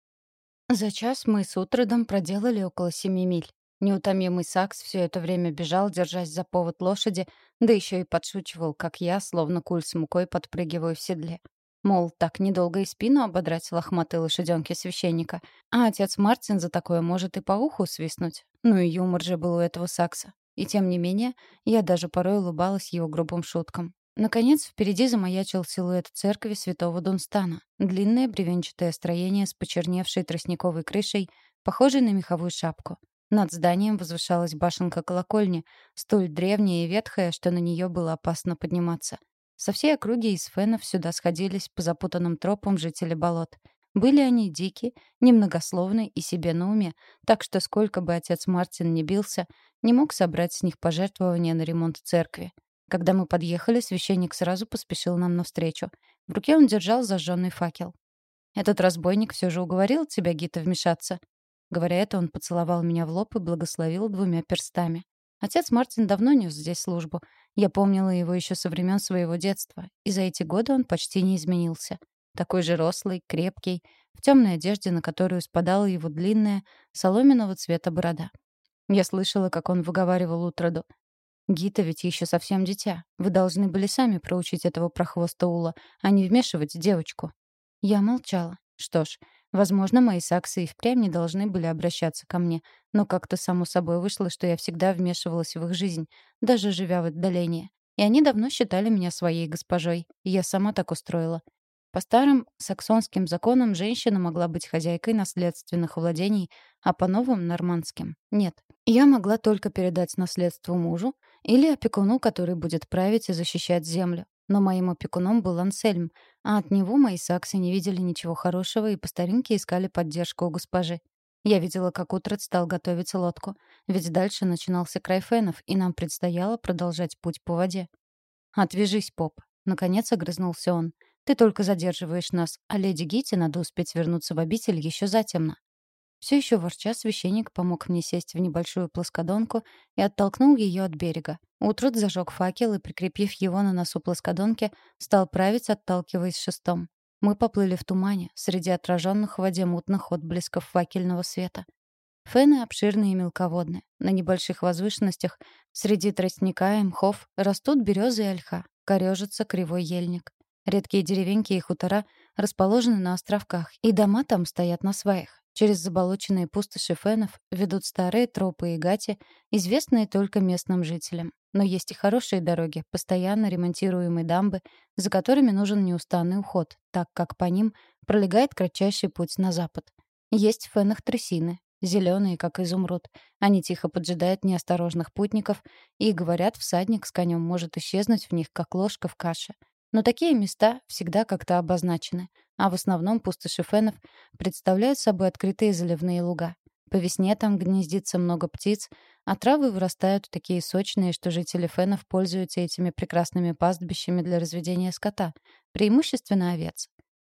За час мы с Утродом проделали около семи миль. Неутомимый Сакс все это время бежал, держась за повод лошади, да еще и подшучивал, как я, словно куль с мукой, подпрыгиваю в седле. Мол, так недолго и спину ободрать лохматой лошаденки священника. А отец Мартин за такое может и по уху свистнуть. Ну и юмор же был у этого Сакса. И тем не менее, я даже порой улыбалась его грубым шуткам. Наконец, впереди замаячил силуэт церкви святого Дунстана. Длинное бревенчатое строение с почерневшей тростниковой крышей, похожей на меховую шапку. Над зданием возвышалась башенка колокольни, столь древняя и ветхая, что на нее было опасно подниматься. Со всей округи из фенов сюда сходились по запутанным тропам жители болот. Были они дики, немногословны и себе на уме, так что сколько бы отец Мартин не бился, не мог собрать с них пожертвования на ремонт церкви. Когда мы подъехали, священник сразу поспешил нам навстречу. В руке он держал зажженный факел. «Этот разбойник все же уговорил тебя, Гита, вмешаться?» Говоря это, он поцеловал меня в лоб и благословил двумя перстами. Отец Мартин давно нес здесь службу. Я помнила его еще со времен своего детства, и за эти годы он почти не изменился. Такой же рослый, крепкий, в темной одежде, на которую спадала его длинная, соломенного цвета борода. Я слышала, как он выговаривал Утроду. «Гита ведь еще совсем дитя. Вы должны были сами проучить этого прохвоста Ула, а не вмешивать девочку». Я молчала. Что ж, Возможно, мои саксы и впрямь не должны были обращаться ко мне, но как-то само собой вышло, что я всегда вмешивалась в их жизнь, даже живя в отдалении. И они давно считали меня своей госпожой, и я сама так устроила. По старым саксонским законам женщина могла быть хозяйкой наследственных владений, а по новым — нормандским — нет. Я могла только передать наследство мужу или опекуну, который будет править и защищать землю. Но моим опекуном был Ансельм, а от него мои саксы не видели ничего хорошего и по старинке искали поддержку у госпожи. Я видела, как Утрат стал готовить лодку, ведь дальше начинался край фенов, и нам предстояло продолжать путь по воде. «Отвяжись, поп», — наконец огрызнулся он. «Ты только задерживаешь нас, а леди Гити надо успеть вернуться в обитель еще затемно». Все еще ворча, священник помог мне сесть в небольшую плоскодонку и оттолкнул ее от берега. Утрут зажег факел и, прикрепив его на носу плоскодонки, стал править, отталкиваясь шестом. Мы поплыли в тумане, среди отраженных в воде мутных отблесков факельного света. Фены обширные и мелководные. На небольших возвышенностях среди тростника и мхов растут березы и ольха, корежится кривой ельник. Редкие деревеньки и хутора расположены на островках, и дома там стоят на сваях. Через заболоченные пустоши фенов ведут старые тропы и гати, известные только местным жителям. Но есть и хорошие дороги, постоянно ремонтируемые дамбы, за которыми нужен неустанный уход, так как по ним пролегает кратчайший путь на запад. Есть в фенах трясины, зеленые, как изумруд. Они тихо поджидают неосторожных путников, и, говорят, всадник с конем может исчезнуть в них, как ложка в каше. Но такие места всегда как-то обозначены, а в основном пустоши фенов представляют собой открытые заливные луга. По весне там гнездится много птиц, а травы вырастают такие сочные, что жители фенов пользуются этими прекрасными пастбищами для разведения скота, преимущественно овец.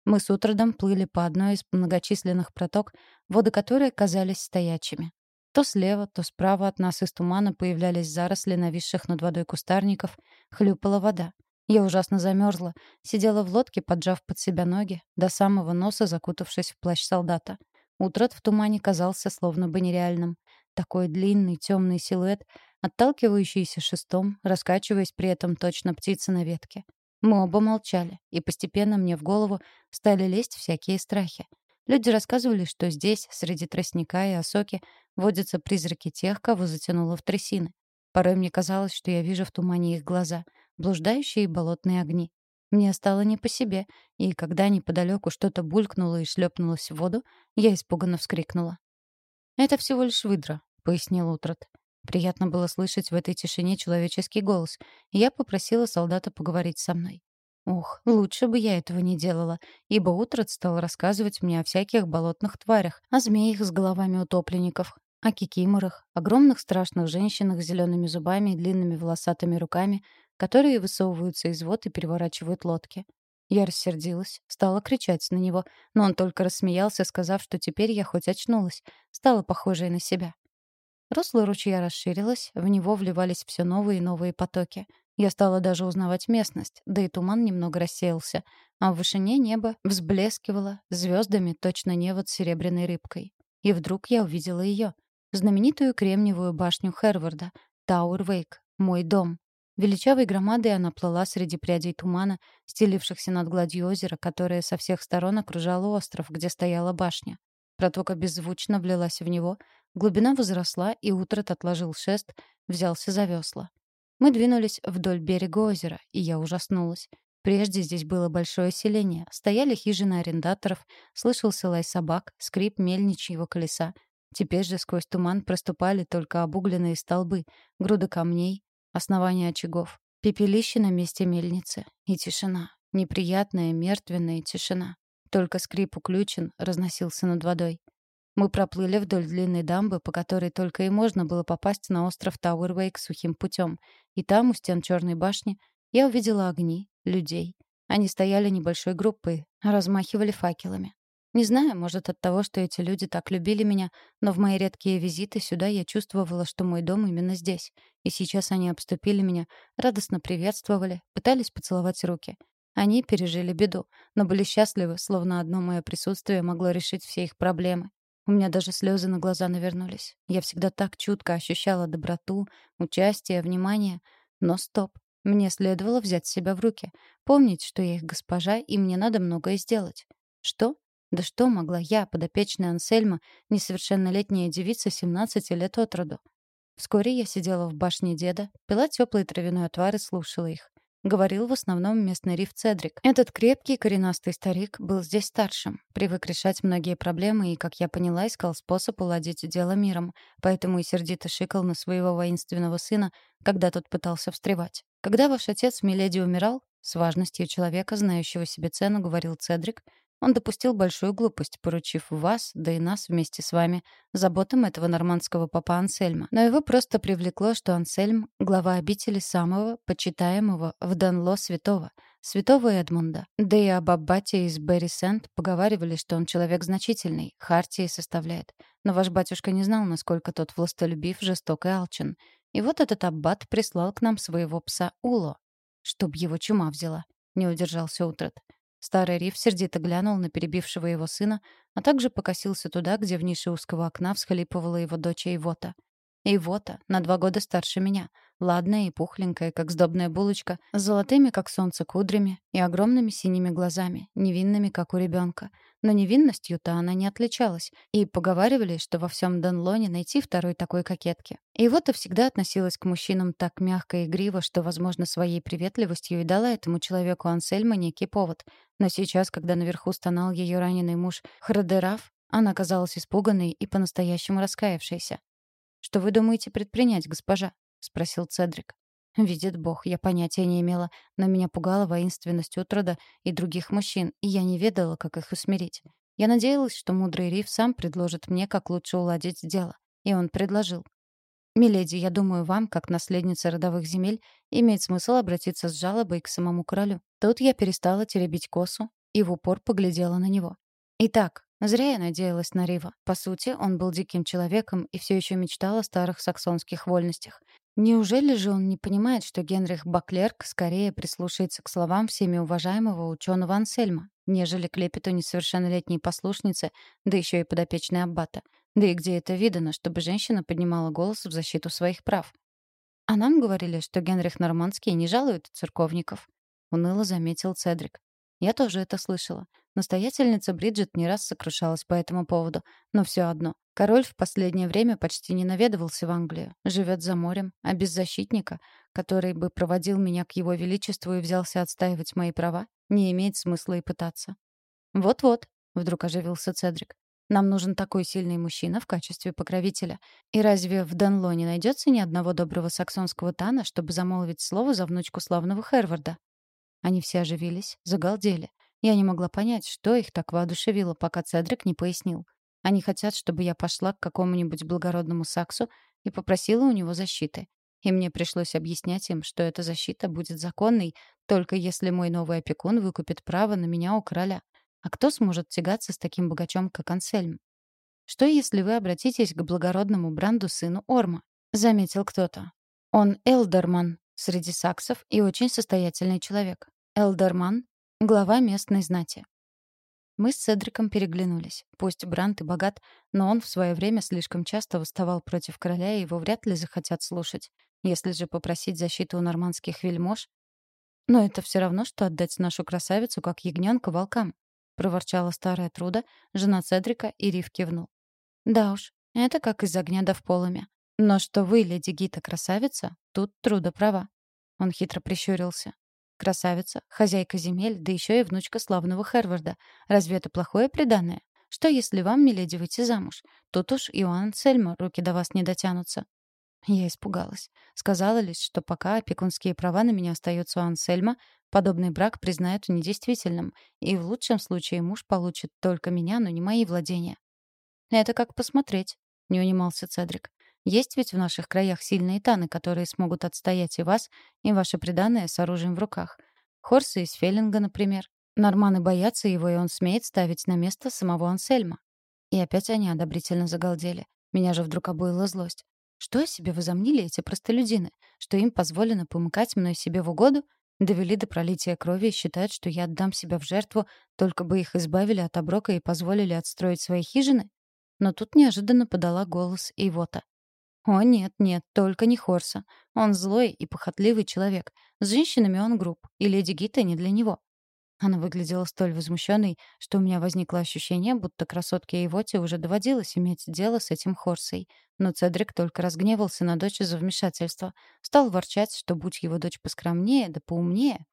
Мы с Утродом плыли по одной из многочисленных проток, воды которой казались стоячими. То слева, то справа от нас из тумана появлялись заросли нависших над водой кустарников, хлюпала вода. Я ужасно замерзла, сидела в лодке, поджав под себя ноги, до самого носа закутавшись в плащ солдата. Утрат в тумане казался словно бы нереальным. Такой длинный темный силуэт, отталкивающийся шестом, раскачиваясь при этом точно птица на ветке. Мы оба молчали, и постепенно мне в голову стали лезть всякие страхи. Люди рассказывали, что здесь, среди тростника и осоки, водятся призраки тех, кого затянуло в трясины. Порой мне казалось, что я вижу в тумане их глаза, блуждающие болотные огни. Мне стало не по себе, и когда неподалеку что-то булькнуло и шлепнулось в воду, я испуганно вскрикнула. «Это всего лишь выдра», — пояснил Утрат. Приятно было слышать в этой тишине человеческий голос, и я попросила солдата поговорить со мной. Ух, лучше бы я этого не делала, ибо Утрат стал рассказывать мне о всяких болотных тварях, о змеях с головами утопленников, о кикиморах, огромных страшных женщинах с зелеными зубами и длинными волосатыми руками, которые высовываются из вод и переворачивают лодки. Я рассердилась, стала кричать на него, но он только рассмеялся, сказав, что теперь я хоть очнулась, стала похожей на себя. Русло ручья расширилось, в него вливались все новые и новые потоки. Я стала даже узнавать местность, да и туман немного рассеялся, а в вышине небо взблескивало звездами точно невод серебряной рыбкой. И вдруг я увидела ее, знаменитую кремниевую башню Херварда, Тауэр Вейк, мой дом. Величавой громадой она плыла среди прядей тумана, стелившихся над гладью озера, которое со всех сторон окружало остров, где стояла башня. Протока беззвучно влилась в него, глубина возросла, и Утрат отложил шест, взялся за весла. Мы двинулись вдоль берега озера, и я ужаснулась. Прежде здесь было большое селение, стояли хижины арендаторов, слышался лай собак, скрип мельничьего колеса. Теперь же сквозь туман проступали только обугленные столбы, груды камней, основания очагов, пепелище на месте мельницы и тишина. Неприятная, мертвенная тишина. Только скрип уключен разносился над водой. Мы проплыли вдоль длинной дамбы, по которой только и можно было попасть на остров Тауэрвейк сухим путем. И там, у стен черной башни, я увидела огни, людей. Они стояли небольшой группой, размахивали факелами. Не знаю, может, от того, что эти люди так любили меня, но в мои редкие визиты сюда я чувствовала, что мой дом именно здесь. И сейчас они обступили меня, радостно приветствовали, пытались поцеловать руки. Они пережили беду, но были счастливы, словно одно мое присутствие могло решить все их проблемы. У меня даже слезы на глаза навернулись. Я всегда так чутко ощущала доброту, участие, внимание. Но стоп. Мне следовало взять себя в руки, помнить, что я их госпожа, и мне надо многое сделать. Что? Да что могла я, подопечная Ансельма, несовершеннолетняя девица 17 лет от роду? Вскоре я сидела в башне деда, пила теплый травяной отвар и слушала их. Говорил в основном местный риф Цедрик. Этот крепкий, коренастый старик был здесь старшим, привык решать многие проблемы и, как я поняла, искал способ уладить дело миром, поэтому и сердито шикал на своего воинственного сына, когда тот пытался встревать. Когда ваш отец Миледи умирал, с важностью человека, знающего себе цену, говорил Цедрик, он допустил большую глупость, поручив вас, да и нас вместе с вами, заботам этого нормандского папа Ансельма. Но его просто привлекло, что Ансельм — глава обители самого почитаемого в Данло святого, святого Эдмунда. Да и об аббате из Берри-Сент поговаривали, что он человек значительный, хартии составляет. Но ваш батюшка не знал, насколько тот властолюбив, жесток и алчен. И вот этот аббат прислал к нам своего пса Уло. Чтоб его чума взяла. Не удержался Утрат. Старый Риф сердито глянул на перебившего его сына, а также покосился туда, где в нише узкого окна всхлипывала его дочь Ивота. Ивота, на два года старше меня, ладная и пухленькая, как сдобная булочка, с золотыми, как солнце, кудрями и огромными синими глазами, невинными, как у ребенка. Но невинностью-то она не отличалась, и поговаривали, что во всем Донлоне найти второй такой кокетки. И вот и всегда относилась к мужчинам так мягко и игриво, что, возможно, своей приветливостью и дала этому человеку Ансельма некий повод. Но сейчас, когда наверху стонал ее раненый муж Храдераф, она казалась испуганной и по-настоящему раскаявшейся. «Что вы думаете предпринять, госпожа?» — спросил Цедрик. Видит Бог, я понятия не имела, но меня пугала воинственность Утрода и других мужчин, и я не ведала, как их усмирить. Я надеялась, что мудрый Риф сам предложит мне, как лучше уладить дело. И он предложил. «Миледи, я думаю, вам, как наследнице родовых земель, имеет смысл обратиться с жалобой к самому королю». Тут я перестала теребить косу и в упор поглядела на него. «Итак, Зря я надеялась на Рива. По сути, он был диким человеком и все еще мечтал о старых саксонских вольностях. Неужели же он не понимает, что Генрих Баклерк скорее прислушается к словам всеми уважаемого ученого Ансельма, нежели к лепету несовершеннолетней послушницы, да еще и подопечной аббата? Да и где это видано, чтобы женщина поднимала голос в защиту своих прав? А нам говорили, что Генрих Нормандский не жалует церковников. Уныло заметил Цедрик. Я тоже это слышала. Настоятельница Бриджит не раз сокрушалась по этому поводу. Но все одно. Король в последнее время почти не наведывался в Англию. Живет за морем. А без защитника, который бы проводил меня к его величеству и взялся отстаивать мои права, не имеет смысла и пытаться. «Вот-вот», — вдруг оживился Цедрик. «Нам нужен такой сильный мужчина в качестве покровителя. И разве в Данло не найдется ни одного доброго саксонского тана, чтобы замолвить слово за внучку славного Херварда?» Они все оживились, загалдели. Я не могла понять, что их так воодушевило, пока Цедрик не пояснил. Они хотят, чтобы я пошла к какому-нибудь благородному саксу и попросила у него защиты. И мне пришлось объяснять им, что эта защита будет законной, только если мой новый опекун выкупит право на меня у короля. А кто сможет тягаться с таким богачом, как Ансельм? Что, если вы обратитесь к благородному Бранду, сыну Орма? Заметил кто-то. Он Элдерман, среди саксов и очень состоятельный человек. Элдерман — глава местной знати. Мы с Седриком переглянулись. Пусть Брант и богат, но он в свое время слишком часто восставал против короля, и его вряд ли захотят слушать. Если же попросить защиту у нормандских вельмож... «Но это все равно, что отдать нашу красавицу, как ягненка, волкам», — проворчала старая Труда, жена Седрика, и Рив кивнул. «Да уж, это как из огня да в полымя. Но что вы, леди Гита, красавица, тут труда права. Он хитро прищурился. Красавица, хозяйка земель, да еще и внучка славного Херварда. Разве это плохое преданное? Что, если вам, миледи, выйти замуж? Тут уж и у Ансельма руки до вас не дотянутся. Я испугалась. Сказала лишь, что пока опекунские права на меня остаются у Ансельма, подобный брак признают недействительным, и в лучшем случае муж получит только меня, но не мои владения. «Это как посмотреть», — не унимался Цедрик. Есть ведь в наших краях сильные таны, которые смогут отстоять и вас, и ваше преданное с оружием в руках. Хорсы из Феллинга, например. Норманы боятся его, и он смеет ставить на место самого Ансельма. И опять они одобрительно загалдели. Меня же вдруг обуяла злость. Что себе возомнили эти простолюдины? Что им позволено помыкать мной себе в угоду? Довели до пролития крови и считают, что я отдам себя в жертву, только бы их избавили от оброка и позволили отстроить свои хижины? Но тут неожиданно подала голос Ивота. О, нет, нет, только не Хорса. Он злой и похотливый человек. С женщинами он груб, и леди Гита не для него. Она выглядела столь возмущенной, что у меня возникло ощущение, будто красотке Ивоте уже доводилось иметь дело с этим Хорсой. Но Цедрик только разгневался на дочь за вмешательство. Стал ворчать, что будь его дочь поскромнее да поумнее.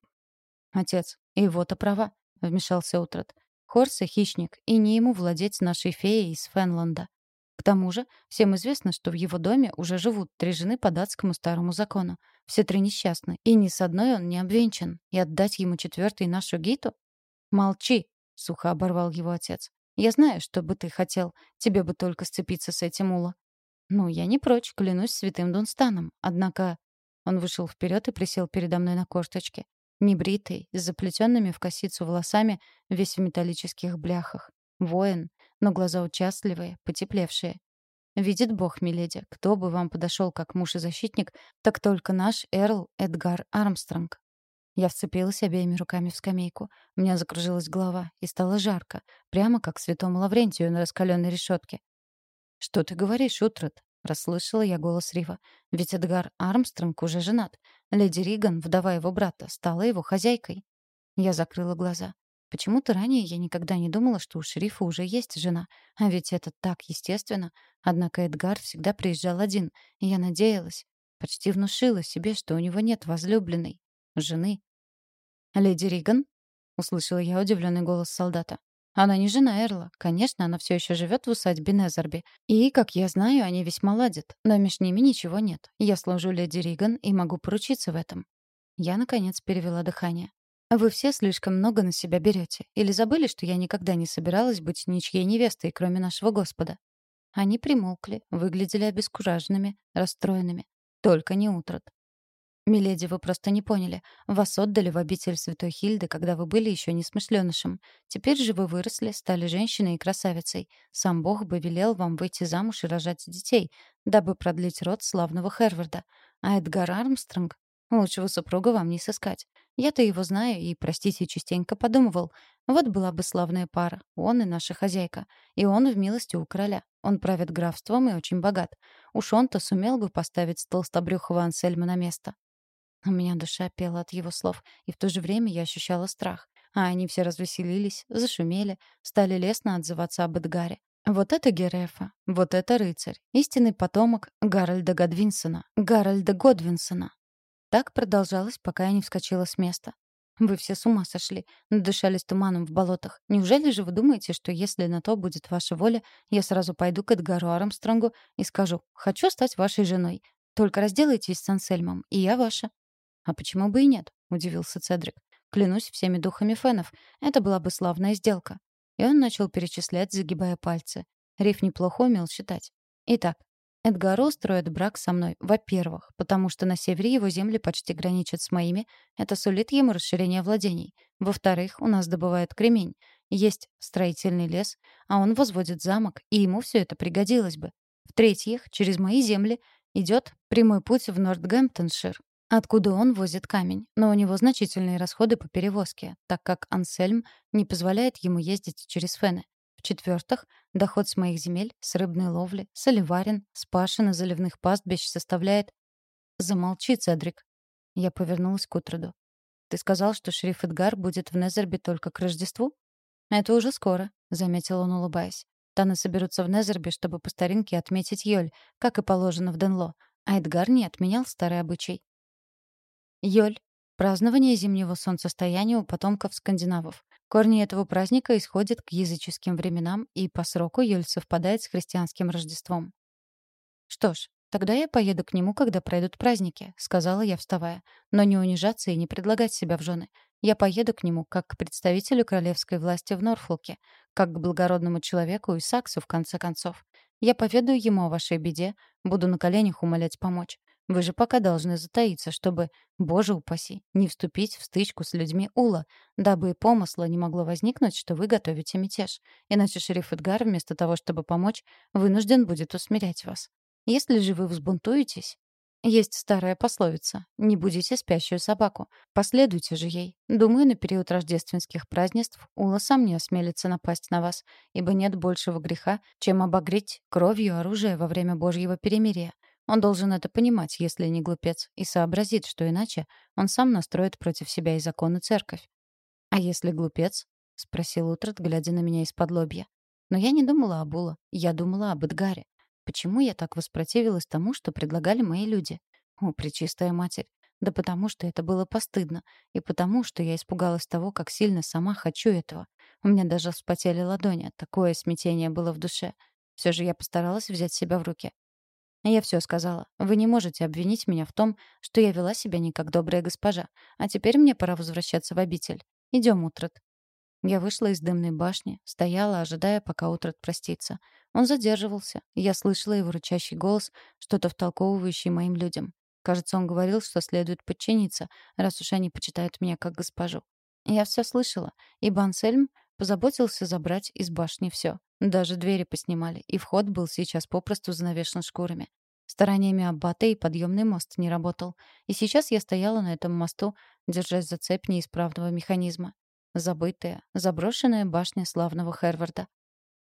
«Отец, Ивота права», — вмешался Утрат. «Хорса — хищник, и не ему владеть нашей феей из Фенланда. К тому же, всем известно, что в его доме уже живут три жены по датскому старому закону. Все три несчастны, и ни с одной он не обвенчан. И отдать ему четвертый нашу Гиту? «Молчи!» — сухо оборвал его отец. «Я знаю, что бы ты хотел. Тебе бы только сцепиться с этим Ула». «Ну, я не прочь, клянусь святым Дунстаном. Однако...» Он вышел вперед и присел передо мной на корточке. Небритый, с заплетенными в косицу волосами, весь в металлических бляхах. Воин, но глаза участливые, потеплевшие. Видит Бог, миледи, кто бы вам подошел как муж и защитник, так только наш Эрл Эдгар Армстронг. Я вцепилась обеими руками в скамейку. У меня закружилась голова, и стало жарко, прямо как святому Лаврентию на раскаленной решетке. «Что ты говоришь, Утрат?» — расслышала я голос Рива. «Ведь Эдгар Армстронг уже женат. Леди Риган, вдова его брата, стала его хозяйкой». Я закрыла глаза. Почему-то ранее я никогда не думала, что у шерифа уже есть жена. А ведь это так естественно. Однако Эдгар всегда приезжал один, и я надеялась, почти внушила себе, что у него нет возлюбленной, жены. «Леди Риган?» — услышала я удивленный голос солдата. «Она не жена Эрла. Конечно, она все еще живет в усадьбе Незерби. И, как я знаю, они весьма ладят. Но между ними ничего нет. Я служу леди Риган и могу поручиться в этом». Я, наконец, перевела дыхание. Вы все слишком много на себя берете. Или забыли, что я никогда не собиралась быть ничьей невестой, кроме нашего Господа?» Они примолкли, выглядели обескураженными, расстроенными. Только не утрат. «Миледи, вы просто не поняли. Вас отдали в обитель Святой Хильды, когда вы были еще несмышленышем. Теперь же вы выросли, стали женщиной и красавицей. Сам Бог бы велел вам выйти замуж и рожать детей, дабы продлить род славного Херварда. А Эдгар Армстронг? Лучшего супруга вам не сыскать. Я-то его знаю и, простите, частенько подумывал. Вот была бы славная пара, он и наша хозяйка. И он в милости у короля. Он правит графством и очень богат. Уж он-то сумел бы поставить толстобрюхого Ансельма на место. У меня душа пела от его слов, и в то же время я ощущала страх. А они все развеселились, зашумели, стали лестно отзываться об Эдгаре. Вот это Герефа, вот это рыцарь, истинный потомок Гарольда Годвинсона, Гарольда Годвинсона. Так продолжалось, пока я не вскочила с места. Вы все с ума сошли, надышались туманом в болотах. Неужели же вы думаете, что если на то будет ваша воля, я сразу пойду к Эдгару Армстронгу и скажу «хочу стать вашей женой». Только разделайтесь с Ансельмом, и я ваша. «А почему бы и нет?» — удивился Цедрик. «Клянусь всеми духами фенов, это была бы славная сделка». И он начал перечислять, загибая пальцы. Риф неплохо умел считать. Итак, Эдгар устроит брак со мной, во-первых, потому что на севере его земли почти граничат с моими, это сулит ему расширение владений. Во-вторых, у нас добывают кремень, есть строительный лес, а он возводит замок, и ему все это пригодилось бы. В-третьих, через мои земли идет прямой путь в Нортгемптоншир, откуда он возит камень, но у него значительные расходы по перевозке, так как Ансельм не позволяет ему ездить через Фены. В-четвертых, доход с моих земель, с рыбной ловли, с оливарен, с пашин и заливных пастбищ составляет... Замолчи, Цедрик. Я повернулась к Утроду. Ты сказал, что шериф Эдгар будет в Незербе только к Рождеству? Это уже скоро, заметил он, улыбаясь. Таны соберутся в Незербе, чтобы по старинке отметить Йоль, как и положено в Денло. А Эдгар не отменял старый обычай. Йоль — празднование зимнего солнцестояния у потомков скандинавов. Корни этого праздника исходят к языческим временам, и по сроку Йоль совпадает с христианским Рождеством. «Что ж, тогда я поеду к нему, когда пройдут праздники», — сказала я, вставая. «Но не унижаться и не предлагать себя в жены. Я поеду к нему как к представителю королевской власти в Норфолке, как к благородному человеку и Саксу, в конце концов. Я поведаю ему о вашей беде, буду на коленях умолять помочь. Вы же пока должны затаиться, чтобы, боже упаси, не вступить в стычку с людьми Ула, дабы и помысла не могло возникнуть, что вы готовите мятеж. Иначе шериф Эдгар, вместо того, чтобы помочь, вынужден будет усмирять вас. Если же вы взбунтуетесь... Есть старая пословица «Не будите спящую собаку». Последуйте же ей. Думаю, на период рождественских празднеств Ула сам не осмелится напасть на вас, ибо нет большего греха, чем обогреть кровью оружие во время Божьего перемирия. Он должен это понимать, если не глупец, и сообразит, что иначе он сам настроит против себя и закон и церковь. «А если глупец?» — спросил Утрат, глядя на меня из-под лобья. Но я не думала об Ула, я думала об Эдгаре. Почему я так воспротивилась тому, что предлагали мои люди? О, пречистая матерь! Да потому что это было постыдно, и потому что я испугалась того, как сильно сама хочу этого. У меня даже вспотели ладони, такое смятение было в душе. Все же я постаралась взять себя в руки. Я все сказала. Вы не можете обвинить меня в том, что я вела себя не как добрая госпожа. А теперь мне пора возвращаться в обитель. Идем, Утрат. Я вышла из дымной башни, стояла, ожидая, пока Утрат простится. Он задерживался. Я слышала его рычащий голос, что-то втолковывающий моим людям. Кажется, он говорил, что следует подчиниться, раз уж они почитают меня как госпожу. Я все слышала, и Бансельм позаботился забрать из башни все. Даже двери поснимали, и вход был сейчас попросту занавешен шкурами. Стараниями Аббата и подъемный мост не работал. И сейчас я стояла на этом мосту, держась за цепь неисправного механизма. Забытая, заброшенная башня славного Херварда.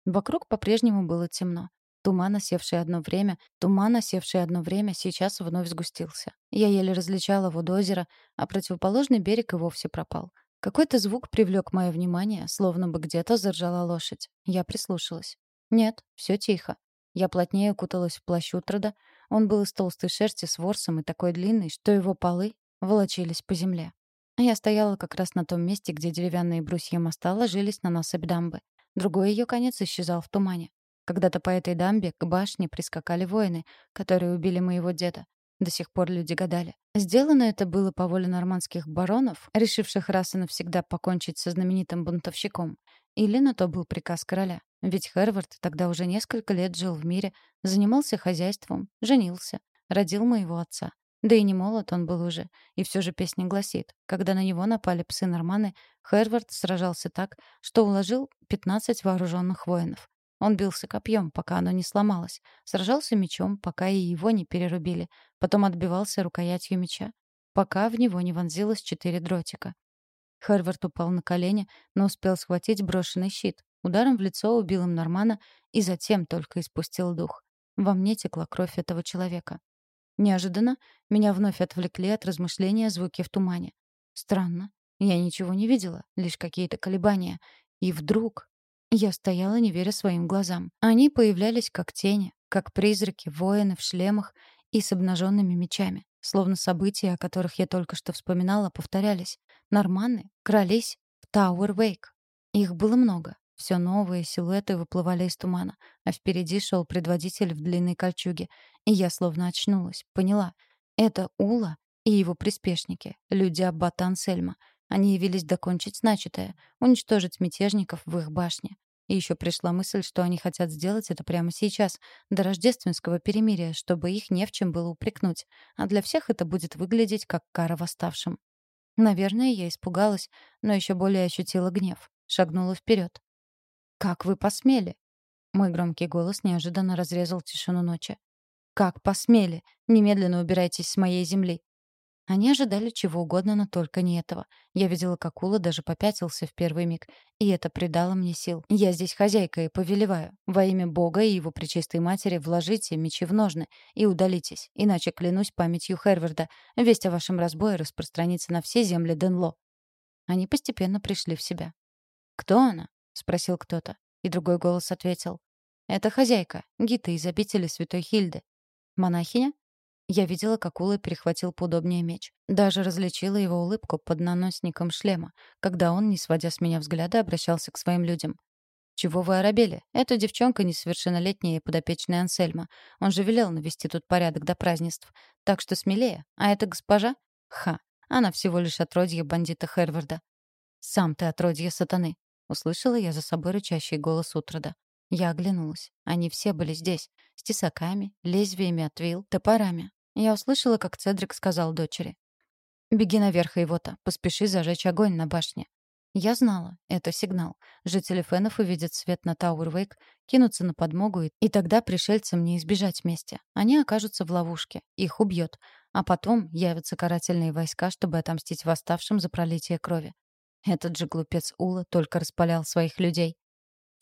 Вокруг по-прежнему было темно. Туман, осевший одно время, туман, осевший одно время, сейчас вновь сгустился. Я еле различала воду озера, а противоположный берег и вовсе пропал. Какой-то звук привлек мое внимание, словно бы где-то заржала лошадь. Я прислушалась. Нет, все тихо. Я плотнее укуталась в плащ Утрода. Он был из толстой шерсти с ворсом и такой длинный, что его полы волочились по земле. Я стояла как раз на том месте, где деревянные брусья моста ложились на насыпь дамбы. Другой ее конец исчезал в тумане. Когда-то по этой дамбе к башне прискакали воины, которые убили моего деда. До сих пор люди гадали. Сделано это было по воле нормандских баронов, решивших раз и навсегда покончить со знаменитым бунтовщиком. Или на то был приказ короля. Ведь Хервард тогда уже несколько лет жил в мире, занимался хозяйством, женился, родил моего отца. Да и не молод он был уже. И все же песня гласит, когда на него напали псы-норманы, Хервард сражался так, что уложил 15 вооруженных воинов. Он бился копьем, пока оно не сломалось, сражался мечом, пока и его не перерубили, потом отбивался рукоятью меча, пока в него не вонзилось четыре дротика. Хервард упал на колени, но успел схватить брошенный щит. Ударом в лицо убил им Нормана и затем только испустил дух. Во мне текла кровь этого человека. Неожиданно меня вновь отвлекли от размышления звуки в тумане. Странно. Я ничего не видела, лишь какие-то колебания. И вдруг я стояла, не веря своим глазам. Они появлялись как тени, как призраки, воины в шлемах и с обнаженными мечами. Словно события, о которых я только что вспоминала, повторялись. Норманы крались в Тауэр-Вейк. Их было много. Все новые силуэты выплывали из тумана, а впереди шел предводитель в длинной кольчуге. И я словно очнулась, поняла. Это Ула и его приспешники, люди Аббата Ансельма. Они явились докончить начатое, уничтожить мятежников в их башне. И еще пришла мысль, что они хотят сделать это прямо сейчас, до рождественского перемирия, чтобы их не в чем было упрекнуть. А для всех это будет выглядеть как кара восставшим. Наверное, я испугалась, но еще более ощутила гнев. Шагнула вперед. «Как вы посмели?» Мой громкий голос неожиданно разрезал тишину ночи. «Как посмели? Немедленно убирайтесь с моей земли!» Они ожидали чего угодно, но только не этого. Я видела, как Ула даже попятился в первый миг, и это придало мне сил. Я здесь хозяйка и повелеваю. Во имя Бога и его пречистой матери вложите мечи в ножны и удалитесь, иначе клянусь памятью Херверда, весть о вашем разбое распространится на все земли Денло. Они постепенно пришли в себя. «Кто она?» — спросил кто-то. И другой голос ответил. «Это хозяйка, Гита из обители Святой Хильды». «Монахиня?» Я видела, как Ула перехватил поудобнее меч. Даже различила его улыбку под наносником шлема, когда он, не сводя с меня взгляда, обращался к своим людям. «Чего вы оробели? Эта девчонка несовершеннолетняя и подопечная Ансельма. Он же велел навести тут порядок до празднеств. Так что смелее. А эта госпожа? Ха. Она всего лишь отродье бандита Херварда. Сам ты отродье сатаны. Услышала я за собой рычащий голос Утрода. Я оглянулась. Они все были здесь. С тесаками, лезвиями от вил, топорами. Я услышала, как Цедрик сказал дочери. «Беги наверх, Ивота. Поспеши зажечь огонь на башне». Я знала. Это сигнал. Жители Фенов увидят свет на Тауэрвейк, кинутся на подмогу, и тогда пришельцам не избежать вместе. Они окажутся в ловушке. Их убьет. А потом явятся карательные войска, чтобы отомстить восставшим за пролитие крови. Этот же глупец Ула только распалял своих людей.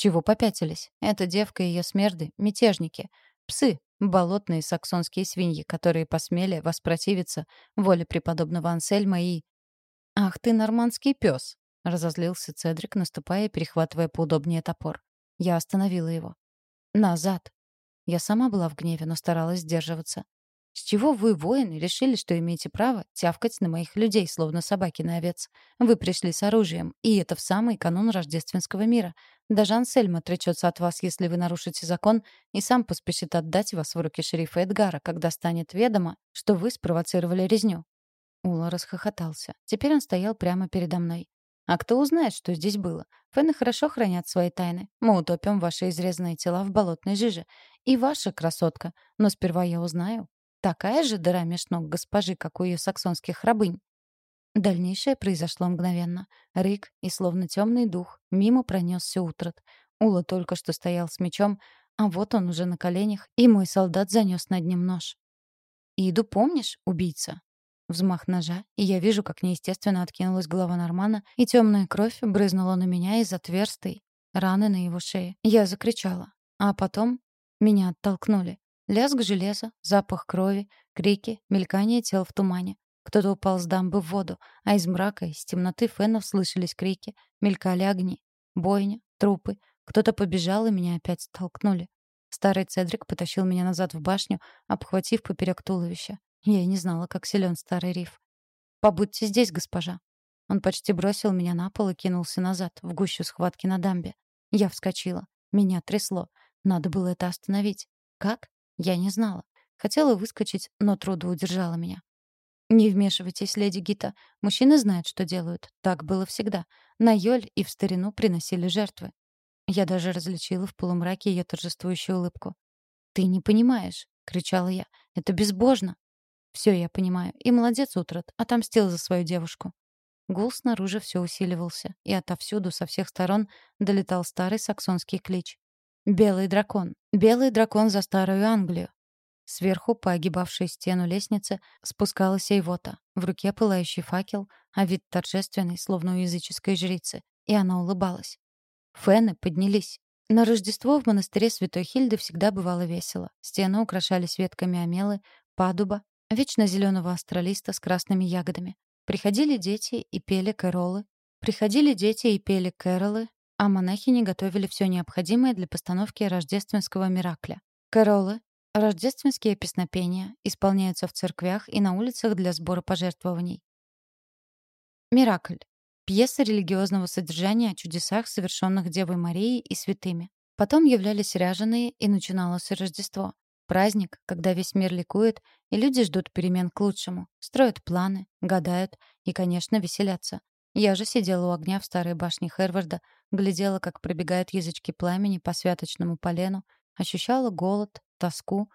Чего попятились? Эта девка и ее смерды — мятежники. Псы, болотные саксонские свиньи, которые посмели воспротивиться воле преподобного Ансельма и... «Ах ты, нормандский пес!» — разозлился Цедрик, наступая и перехватывая поудобнее топор. Я остановила его. «Назад!» Я сама была в гневе, но старалась сдерживаться. С чего вы, воины, решили, что имеете право тявкать на моих людей, словно собаки на овец? Вы пришли с оружием, и это в самый канун рождественского мира. Даже Ансельм отречется от вас, если вы нарушите закон, и сам поспешит отдать вас в руки шерифа Эдгара, когда станет ведомо, что вы спровоцировали резню». Ула расхохотался. Теперь он стоял прямо передо мной. «А кто узнает, что здесь было? Фены хорошо хранят свои тайны. Мы утопим ваши изрезанные тела в болотной жиже. И ваша красотка. Но сперва я узнаю, Такая же дыра меж ног госпожи, как у ее саксонских рабынь. Дальнейшее произошло мгновенно. Рик и словно темный дух мимо пронесся утрат. Ула только что стоял с мечом, а вот он уже на коленях, и мой солдат занес над ним нож. «Иду, помнишь, убийца?» Взмах ножа, и я вижу, как неестественно откинулась голова Нормана, и темная кровь брызнула на меня из отверстой раны на его шее. Я закричала. А потом меня оттолкнули. Лязг железа, запах крови, крики, мелькание тел в тумане. Кто-то упал с дамбы в воду, а из мрака, из темноты фенов слышались крики, мелькали огни. Бойня, трупы. Кто-то побежал, и меня опять столкнули. Старый Цедрик потащил меня назад в башню, обхватив поперек туловища. Я и не знала, как силен старый риф. «Побудьте здесь, госпожа». Он почти бросил меня на пол и кинулся назад, в гущу схватки на дамбе. Я вскочила. Меня трясло. Надо было это остановить. Как? Я не знала. Хотела выскочить, но трудо удержала меня. «Не вмешивайтесь, леди Гита. Мужчины знают, что делают. Так было всегда. На Йоль и в старину приносили жертвы». Я даже различила в полумраке ее торжествующую улыбку. «Ты не понимаешь», — кричала я. «Это безбожно». Все я понимаю. И молодец, Утрат, отомстил за свою девушку. Гул снаружи все усиливался, и отовсюду, со всех сторон, долетал старый саксонский клич. «Белый дракон! Белый дракон за старую Англию!» Сверху, по огибавшей стену лестницы, спускалась Эйвота. В руке пылающий факел, а вид торжественный, словно у языческой жрицы. И она улыбалась. Фены поднялись. На Рождество в монастыре Святой Хильды всегда бывало весело. Стены украшались ветками амелы, падуба, вечно зеленого астролиста с красными ягодами. Приходили дети и пели кэролы. Приходили дети и пели кэролы, а монахини готовили все необходимое для постановки рождественского миракля. Кэролы — рождественские песнопения, исполняются в церквях и на улицах для сбора пожертвований. Миракль — пьеса религиозного содержания о чудесах, совершенных Девой Марией и святыми. Потом являлись ряженые, и начиналось Рождество. Праздник, когда весь мир ликует, и люди ждут перемен к лучшему, строят планы, гадают и, конечно, веселятся. Я же сидела у огня в старой башне Херварда, глядела, как пробегают язычки пламени по святочному полену, ощущала голод, тоску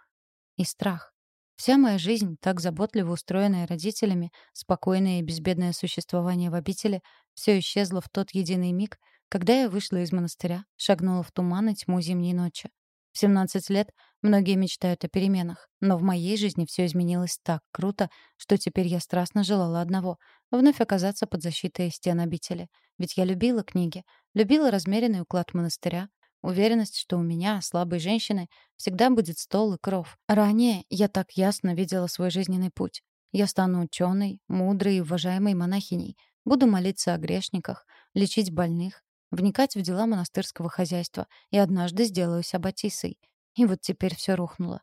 и страх. Вся моя жизнь, так заботливо устроенная родителями, спокойное и безбедное существование в обители, все исчезло в тот единый миг, когда я вышла из монастыря, шагнула в туман и тьму зимней ночи. В 17 лет многие мечтают о переменах, но в моей жизни все изменилось так круто, что теперь я страстно желала одного — вновь оказаться под защитой стен обители. Ведь я любила книги, любила размеренный уклад монастыря, уверенность, что у меня, слабой женщины, всегда будет стол и кров. Ранее я так ясно видела свой жизненный путь. Я стану ученой, мудрой и уважаемой монахиней, буду молиться о грешниках, лечить больных, вникать в дела монастырского хозяйства и однажды сделаюсь аббатисой. И вот теперь все рухнуло.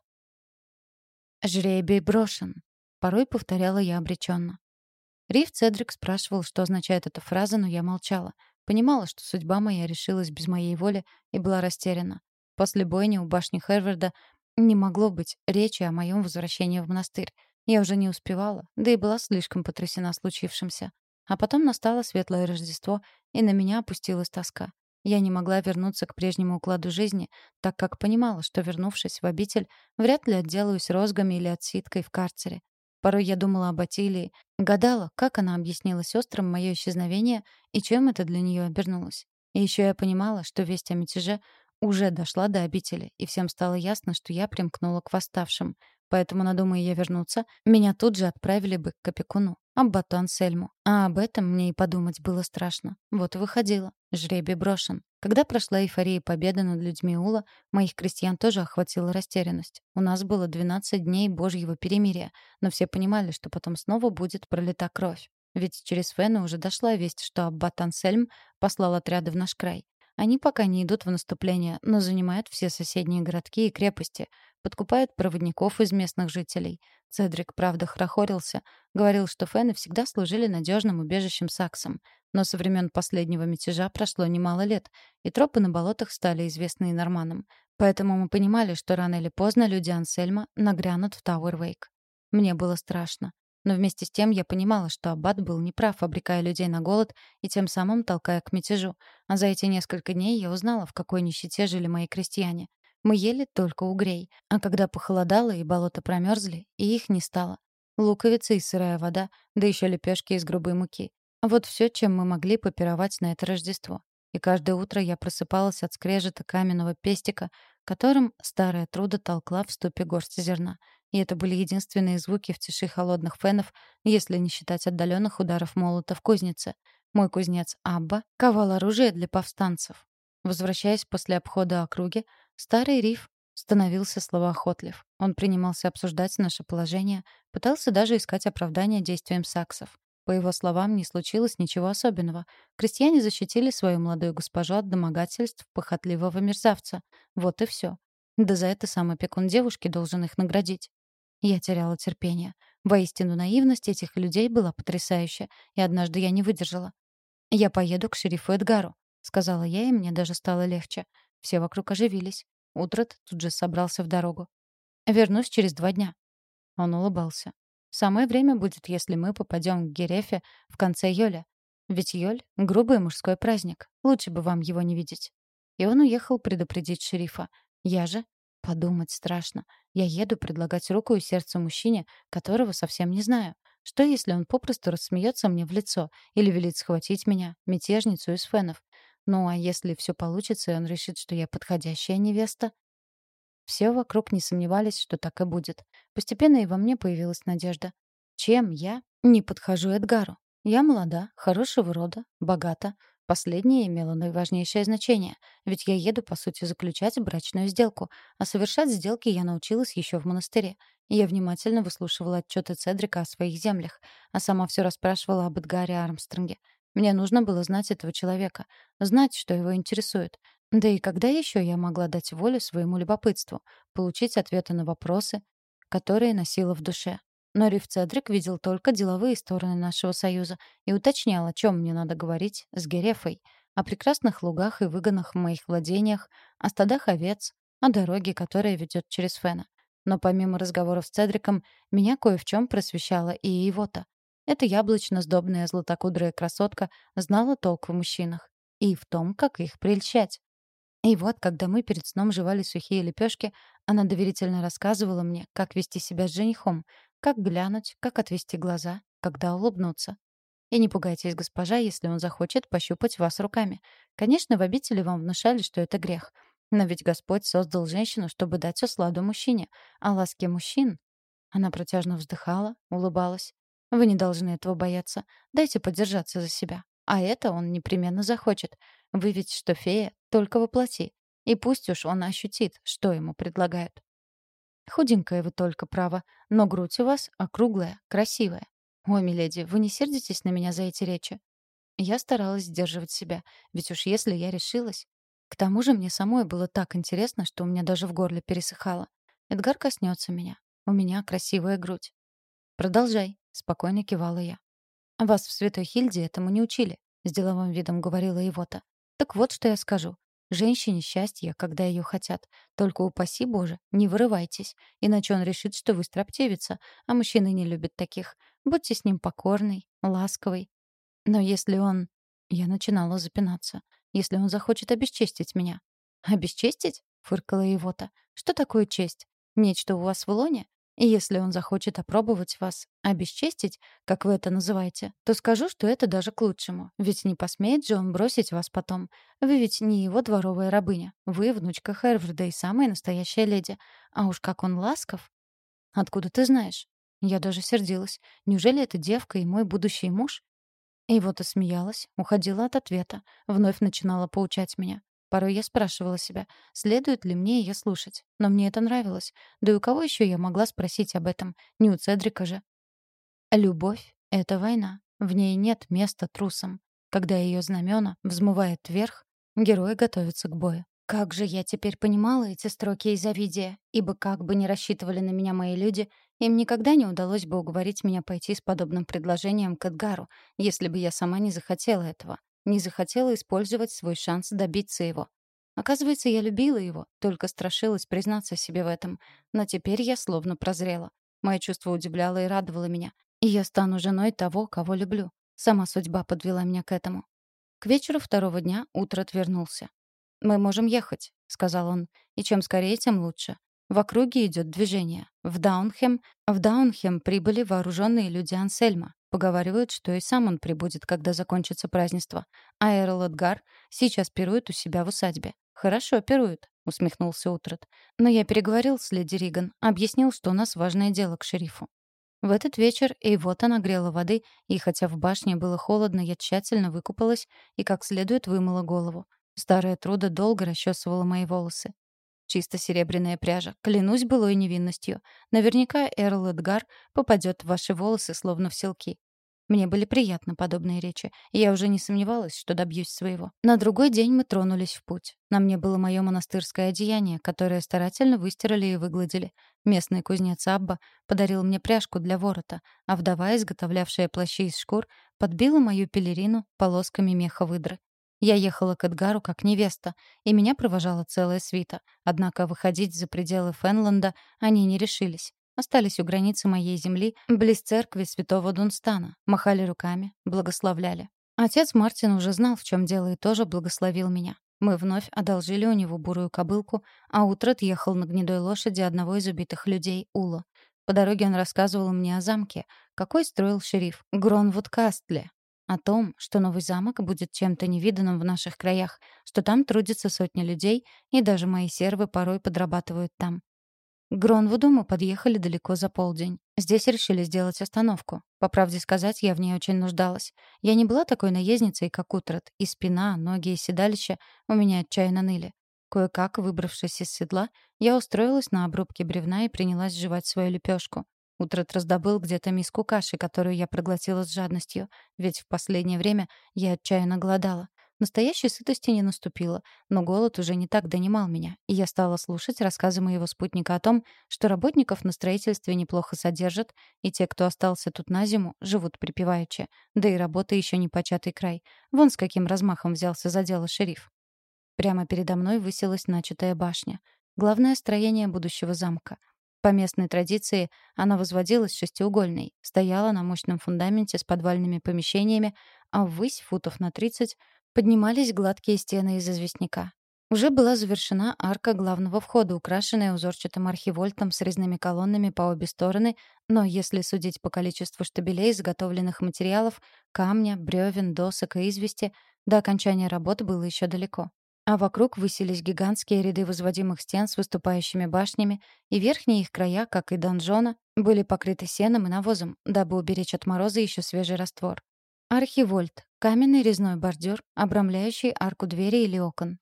«Жребий брошен», — порой повторяла я обреченно. Риф Цедрик спрашивал, что означает эта фраза, но я молчала. Понимала, что судьба моя решилась без моей воли и была растеряна. После бойни у башни Херварда не могло быть речи о моем возвращении в монастырь. Я уже не успевала, да и была слишком потрясена случившимся. А потом настало светлое Рождество, и на меня опустилась тоска. Я не могла вернуться к прежнему укладу жизни, так как понимала, что, вернувшись в обитель, вряд ли отделаюсь розгами или отсидкой в карцере. Порой я думала об Атилии, гадала, как она объяснила сестрам мое исчезновение и чем это для нее обернулось. И еще я понимала, что весть о мятеже уже дошла до обители, и всем стало ясно, что я примкнула к восставшим. Поэтому, надумая я вернуться, меня тут же отправили бы к опекуну. Аббату Ансельму. А об этом мне и подумать было страшно. Вот и выходило. Жребий брошен. Когда прошла эйфория победы над людьми Ула, моих крестьян тоже охватила растерянность. У нас было 12 дней божьего перемирия, но все понимали, что потом снова будет пролита кровь. Ведь через Фену уже дошла весть, что Аббат Ансельм послал отряды в наш край. Они пока не идут в наступление, но занимают все соседние городки и крепости, подкупают проводников из местных жителей. Цедрик, правда, хрохорился, говорил, что фены всегда служили надежным убежищем саксам. Но со времен последнего мятежа прошло немало лет, и тропы на болотах стали известны и норманам. Поэтому мы понимали, что рано или поздно люди Ансельма нагрянут в Тауэрвейк. Мне было страшно. Но вместе с тем я понимала, что Аббат был неправ, обрекая людей на голод и тем самым толкая к мятежу. А за эти несколько дней я узнала, в какой нищете жили мои крестьяне. Мы ели только угрей. А когда похолодало и болота промерзли, и их не стало. Луковицы и сырая вода, да еще лепешки из грубой муки. Вот все, чем мы могли попировать на это Рождество. И каждое утро я просыпалась от скрежета каменного пестика, которым старая труда толкла в ступе горсть зерна. И это были единственные звуки в тиши холодных фенов, если не считать отдаленных ударов молота в кузнице. Мой кузнец Абба ковал оружие для повстанцев. Возвращаясь после обхода округи, старый риф становился словоохотлив. Он принимался обсуждать наше положение, пытался даже искать оправдание действиям саксов. По его словам, не случилось ничего особенного. Крестьяне защитили свою молодую госпожу от домогательств похотливого мерзавца. Вот и все. Да за это сам опекун девушки должен их наградить. Я теряла терпение. Воистину наивность этих людей была потрясающая, и однажды я не выдержала. «Я поеду к шерифу Эдгару», — сказала я, и мне даже стало легче. Все вокруг оживились. Утрат тут же собрался в дорогу. «Вернусь через два дня». Он улыбался. «Самое время будет, если мы попадем к Герефе в конце Йоля. Ведь Йоль — грубый мужской праздник. Лучше бы вам его не видеть». И он уехал предупредить шерифа. Я же Подумать страшно. Я еду предлагать руку и сердце мужчине, которого совсем не знаю. Что, если он попросту рассмеется мне в лицо или велит схватить меня, мятежницу из фенов? Ну, а если все получится, и он решит, что я подходящая невеста? Все вокруг не сомневались, что так и будет. Постепенно и во мне появилась надежда. Чем я не подхожу Эдгару? Я молода, хорошего рода, богата. Последнее имело наиважнейшее значение, ведь я еду, по сути, заключать брачную сделку, а совершать сделки я научилась еще в монастыре. Я внимательно выслушивала отчеты Цедрика о своих землях, а сама все расспрашивала об Эдгаре Армстронге. Мне нужно было знать этого человека, знать, что его интересует. Да и когда еще я могла дать волю своему любопытству, получить ответы на вопросы, которые носила в душе? Но Риф Цедрик видел только деловые стороны нашего союза и уточнял, о чем мне надо говорить с Герефой, о прекрасных лугах и выгонах в моих владениях, о стадах овец, о дороге, которая ведет через Фена. Но помимо разговоров с Цедриком, меня кое в чем просвещала и его-то. Эта яблочно-сдобная златокудрая красотка знала толк в мужчинах и в том, как их прельщать. И вот, когда мы перед сном жевали сухие лепешки, она доверительно рассказывала мне, как вести себя с женихом, как глянуть, как отвести глаза, когда улыбнуться. И не пугайтесь, госпожа, если он захочет пощупать вас руками. Конечно, в обители вам внушали, что это грех. Но ведь Господь создал женщину, чтобы дать усладу мужчине. А ласки мужчин... Она протяжно вздыхала, улыбалась. Вы не должны этого бояться. Дайте подержаться за себя. А это он непременно захочет. Вы ведь что фея, только воплоти. И пусть уж он ощутит, что ему предлагают. Худенькая вы только, право, но грудь у вас округлая, красивая. Ой, миледи, вы не сердитесь на меня за эти речи? Я старалась сдерживать себя, ведь уж если я решилась... К тому же мне самой было так интересно, что у меня даже в горле пересыхало. Эдгар коснется меня. У меня красивая грудь. «Продолжай», — спокойно кивала я. «Вас в Святой Хильде этому не учили», — с деловым видом говорила его-то. «Так вот, что я скажу. Женщине счастье, когда ее хотят. Только упаси Боже, не вырывайтесь, иначе он решит, что вы строптивица, а мужчины не любят таких. Будьте с ним покорной, ласковой. Но если он... Я начинала запинаться. Если он захочет обесчестить меня. «Обесчестить?» — фыркала его-то. «Что такое честь? Нечто у вас в лоне? И если он захочет опробовать вас, обесчестить, как вы это называете, то скажу, что это даже к лучшему. Ведь не посмеет же он бросить вас потом. Вы ведь не его дворовая рабыня. Вы внучка Херварда и самая настоящая леди. А уж как он ласков. Откуда ты знаешь? Я даже сердилась. Неужели эта девка и мой будущий муж? И вот и смеялась, уходила от ответа, вновь начинала поучать меня. Порой я спрашивала себя, следует ли мне ее слушать. Но мне это нравилось. Да и у кого еще я могла спросить об этом? Не у Цедрика же. Любовь — это война. В ней нет места трусам. Когда ее знамена взмывает вверх, герои готовятся к бою. Как же я теперь понимала эти строки из Овидия, ибо как бы ни рассчитывали на меня мои люди, им никогда не удалось бы уговорить меня пойти с подобным предложением к Эдгару, если бы я сама не захотела этого не захотела использовать свой шанс добиться его. Оказывается, я любила его, только страшилась признаться себе в этом. Но теперь я словно прозрела. Мое чувство удивляло и радовало меня. И я стану женой того, кого люблю. Сама судьба подвела меня к этому. К вечеру второго дня утро отвернулся. «Мы можем ехать», — сказал он. «И чем скорее, тем лучше. В округе идет движение. В Даунхем, в Даунхем прибыли вооруженные люди Ансельма. Поговаривают, что и сам он прибудет, когда закончится празднество. А Эрл Эдгар сейчас пирует у себя в усадьбе. «Хорошо пирует», — усмехнулся Утрат. «Но я переговорил с леди Риган, объяснил, что у нас важное дело к шерифу». В этот вечер Эйвота нагрела воды, и хотя в башне было холодно, я тщательно выкупалась и как следует вымыла голову. Старая труда долго расчесывала мои волосы. Чисто серебряная пряжа. Клянусь былой невинностью. Наверняка Эрл Эдгар попадет в ваши волосы, словно в селки. Мне были приятны подобные речи, и я уже не сомневалась, что добьюсь своего. На другой день мы тронулись в путь. На мне было мое монастырское одеяние, которое старательно выстирали и выгладили. Местный кузнец Абба подарил мне пряжку для ворота, а вдова, изготовлявшая плащи из шкур, подбила мою пелерину полосками меха выдры. Я ехала к Эдгару как невеста, и меня провожала целая свита. Однако выходить за пределы Фенланда они не решились. Остались у границы моей земли, близ церкви святого Дунстана. Махали руками, благословляли. Отец Мартин уже знал, в чем дело, и тоже благословил меня. Мы вновь одолжили у него бурую кобылку, а Утрат ехал на гнедой лошади одного из убитых людей, Ула. По дороге он рассказывал мне о замке, какой строил шериф Гронвуд Кастле, о том, что новый замок будет чем-то невиданным в наших краях, что там трудятся сотни людей, и даже мои сервы порой подрабатывают там. К Гронвуду мы подъехали далеко за полдень. Здесь решили сделать остановку. По правде сказать, я в ней очень нуждалась. Я не была такой наездницей, как Утрат, и спина, ноги и седалище у меня отчаянно ныли. Кое-как, выбравшись из седла, я устроилась на обрубке бревна и принялась жевать свою лепешку. Утрат раздобыл где-то миску каши, которую я проглотила с жадностью, ведь в последнее время я отчаянно голодала. Настоящей сытости не наступило, но голод уже не так донимал меня, и я стала слушать рассказы моего спутника о том, что работников на строительстве неплохо содержат, и те, кто остался тут на зиму, живут припеваючи. Да и работа еще не початый край. Вон с каким размахом взялся за дело шериф. Прямо передо мной высилась начатая башня. Главное строение будущего замка. По местной традиции она возводилась шестиугольной, стояла на мощном фундаменте с подвальными помещениями, а ввысь футов на 30 поднимались гладкие стены из известняка. Уже была завершена арка главного входа, украшенная узорчатым архивольтом с резными колоннами по обе стороны, но если судить по количеству штабелей заготовленных материалов, камня, бревен, досок и извести, до окончания работ было еще далеко. А вокруг высились гигантские ряды возводимых стен с выступающими башнями, и верхние их края, как и донжона, были покрыты сеном и навозом, дабы уберечь от мороза еще свежий раствор. Архивольт — каменный резной бордюр, обрамляющий арку двери или окон.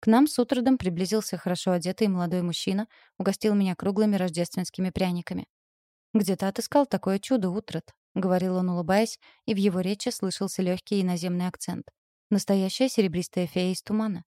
К нам с утродом приблизился хорошо одетый молодой мужчина, угостил меня круглыми рождественскими пряниками. «Где-то отыскал такое чудо, утрод», — говорил он, улыбаясь, и в его речи слышался легкий иноземный акцент. «Настоящая серебристая фея из тумана.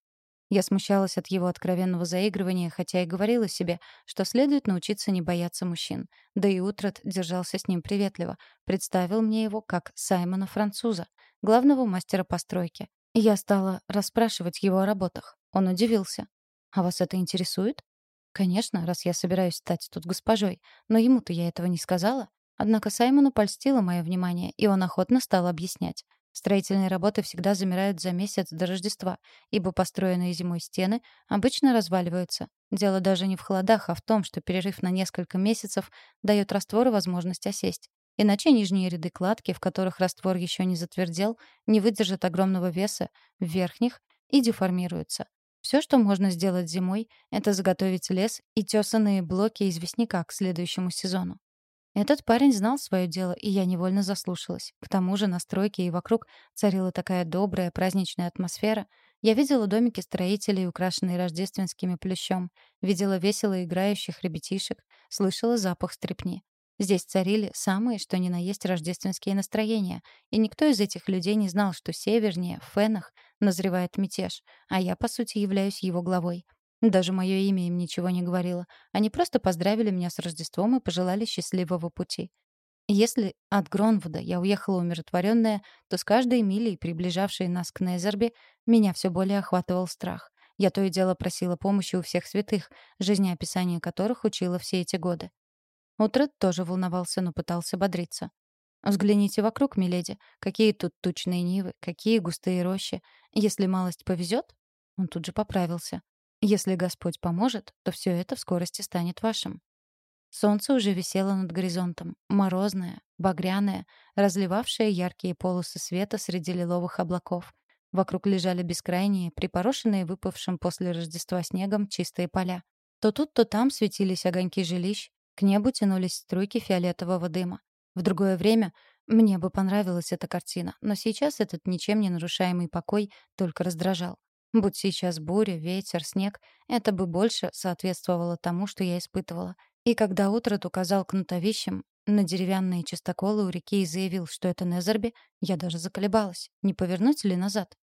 Я смущалась от его откровенного заигрывания, хотя и говорила себе, что следует научиться не бояться мужчин. Да и Утрат держался с ним приветливо, представил мне его как Саймона Француза, главного мастера постройки. Я стала расспрашивать его о работах. Он удивился. «А вас это интересует?» «Конечно, раз я собираюсь стать тут госпожой. Но ему-то я этого не сказала». Однако Саймону польстило мое внимание, и он охотно стал объяснять. Строительные работы всегда замирают за месяц до Рождества, ибо построенные зимой стены обычно разваливаются. Дело даже не в холодах, а в том, что перерыв на несколько месяцев дает раствору возможность осесть. Иначе нижние ряды кладки, в которых раствор еще не затвердел, не выдержат огромного веса в верхних и деформируются. Все, что можно сделать зимой, это заготовить лес и тесанные блоки известняка к следующему сезону. Этот парень знал свое дело, и я невольно заслушалась. К тому же на стройке и вокруг царила такая добрая праздничная атмосфера. Я видела домики строителей, украшенные рождественскими плющом, видела весело играющих ребятишек, слышала запах стрепни. Здесь царили самые, что ни на есть, рождественские настроения, и никто из этих людей не знал, что севернее, в Фенах, назревает мятеж, а я, по сути, являюсь его главой — даже мое имя им ничего не говорило. Они просто поздравили меня с Рождеством и пожелали счастливого пути. Если от Гронвуда я уехала умиротворенная, то с каждой милей, приближавшей нас к Незербе, меня все более охватывал страх. Я то и дело просила помощи у всех святых, жизнеописание которых учила все эти годы. Утрат тоже волновался, но пытался бодриться. «Взгляните вокруг, миледи. Какие тут тучные нивы, какие густые рощи. Если малость повезет...» Он тут же поправился. Если Господь поможет, то все это в скорости станет вашим. Солнце уже висело над горизонтом, морозное, багряное, разливавшее яркие полосы света среди лиловых облаков. Вокруг лежали бескрайние, припорошенные выпавшим после Рождества снегом чистые поля. То тут, то там светились огоньки жилищ, к небу тянулись струйки фиолетового дыма. В другое время мне бы понравилась эта картина, но сейчас этот ничем не нарушаемый покой только раздражал. Будь сейчас буря, ветер, снег, это бы больше соответствовало тому, что я испытывала. И когда Утрат указал кнутовищем на деревянные чистоколы у реки и заявил, что это Незерби, я даже заколебалась, не повернуть ли назад.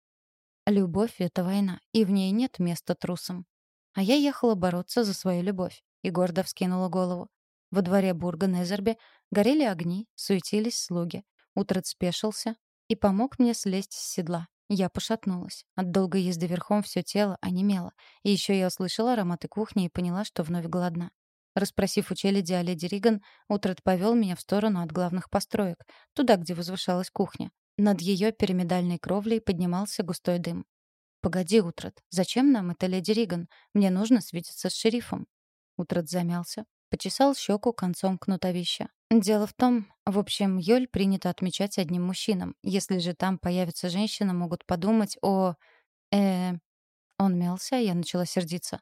Любовь — это война, и в ней нет места трусам. А я ехала бороться за свою любовь, и гордо вскинула голову. Во дворе бурга Незерби горели огни, суетились слуги. Утрат спешился и помог мне слезть с седла. Я пошатнулась. От долгой езды верхом все тело онемело. И еще я услышала ароматы кухни и поняла, что вновь голодна. Распросив у челяди о леди Риган, Утрат повел меня в сторону от главных построек, туда, где возвышалась кухня. Над ее пирамидальной кровлей поднимался густой дым. «Погоди, Утрат, зачем нам это леди Риган? Мне нужно свидеться с шерифом». Утрат замялся, почесал щеку концом кнутовища. Дело в том, в общем, Йоль принято отмечать одним мужчинам. Если же там появится женщина, могут подумать о... э Он мялся, я начала сердиться.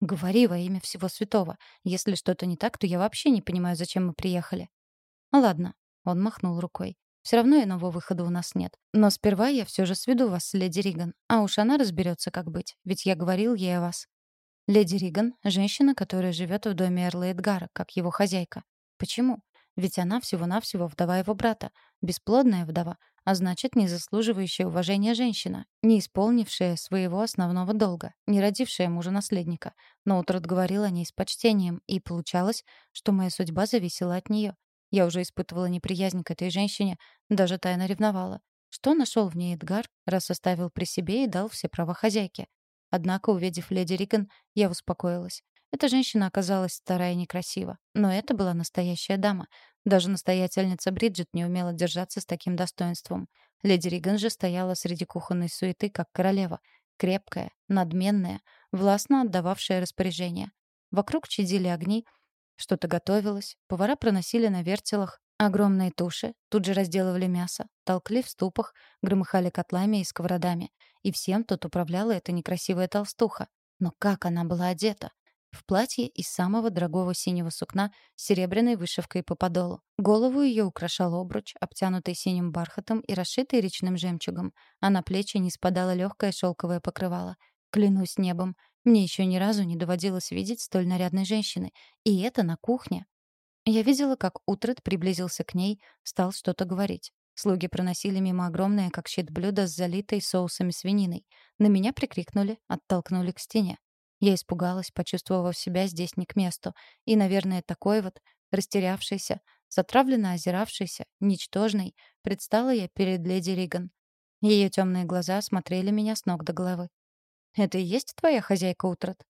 «Говори во имя всего святого. Если что-то не так, то я вообще не понимаю, зачем мы приехали». «Ладно», — он махнул рукой. Все равно иного выхода у нас нет. Но сперва я все же сведу вас с леди Риган. А уж она разберется, как быть. Ведь я говорил ей о вас. Леди Риган — женщина, которая живет в доме Эрла Эдгара, как его хозяйка. Почему? Ведь она всего-навсего вдова его брата, бесплодная вдова, а значит, не заслуживающая уважения женщина, не исполнившая своего основного долга, не родившая мужа-наследника. Но Утрат говорил о ней с почтением, и получалось, что моя судьба зависела от нее. Я уже испытывала неприязнь к этой женщине, даже тайно ревновала. Что нашел в ней Эдгар, раз оставил при себе и дал все права хозяйке? Однако, увидев леди Риган, я успокоилась. Эта женщина оказалась старая и некрасива. Но это была настоящая дама. Даже настоятельница Бриджит не умела держаться с таким достоинством. Леди Риган же стояла среди кухонной суеты, как королева. Крепкая, надменная, властно отдававшая распоряжения. Вокруг чадили огни, что-то готовилось, повара проносили на вертелах огромные туши, тут же разделывали мясо, толкли в ступах, громыхали котлами и сковородами. И всем тут управляла эта некрасивая толстуха. Но как она была одета? в платье из самого дорогого синего сукна с серебряной вышивкой по подолу. Голову ее украшал обруч, обтянутый синим бархатом и расшитый речным жемчугом, а на плечи не спадало легкое шелковое покрывало. Клянусь небом, мне еще ни разу не доводилось видеть столь нарядной женщины, и это на кухне. Я видела, как Утрат приблизился к ней, стал что-то говорить. Слуги проносили мимо огромное, как щит блюдо с залитой соусами свининой. На меня прикрикнули, оттолкнули к стене. Я испугалась, почувствовав себя здесь не к месту. И, наверное, такой вот, растерявшийся, затравленно озиравшийся, ничтожный, предстала я перед леди Риган. Ее темные глаза смотрели меня с ног до головы. «Это и есть твоя хозяйка, Утрат?»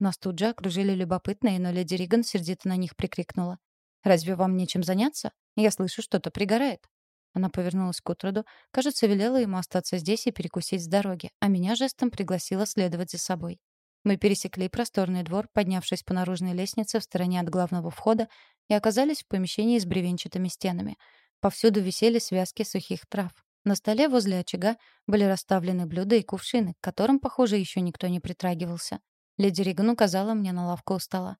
Нас тут же окружили любопытные, но леди Риган сердито на них прикрикнула. «Разве вам нечем заняться? Я слышу, что-то пригорает». Она повернулась к Утраду, кажется, велела ему остаться здесь и перекусить с дороги, а меня жестом пригласила следовать за собой. Мы пересекли просторный двор, поднявшись по наружной лестнице в стороне от главного входа и оказались в помещении с бревенчатыми стенами. Повсюду висели связки сухих трав. На столе возле очага были расставлены блюда и кувшины, к которым, похоже, еще никто не притрагивался. Леди Риган указала мне на лавку у стола.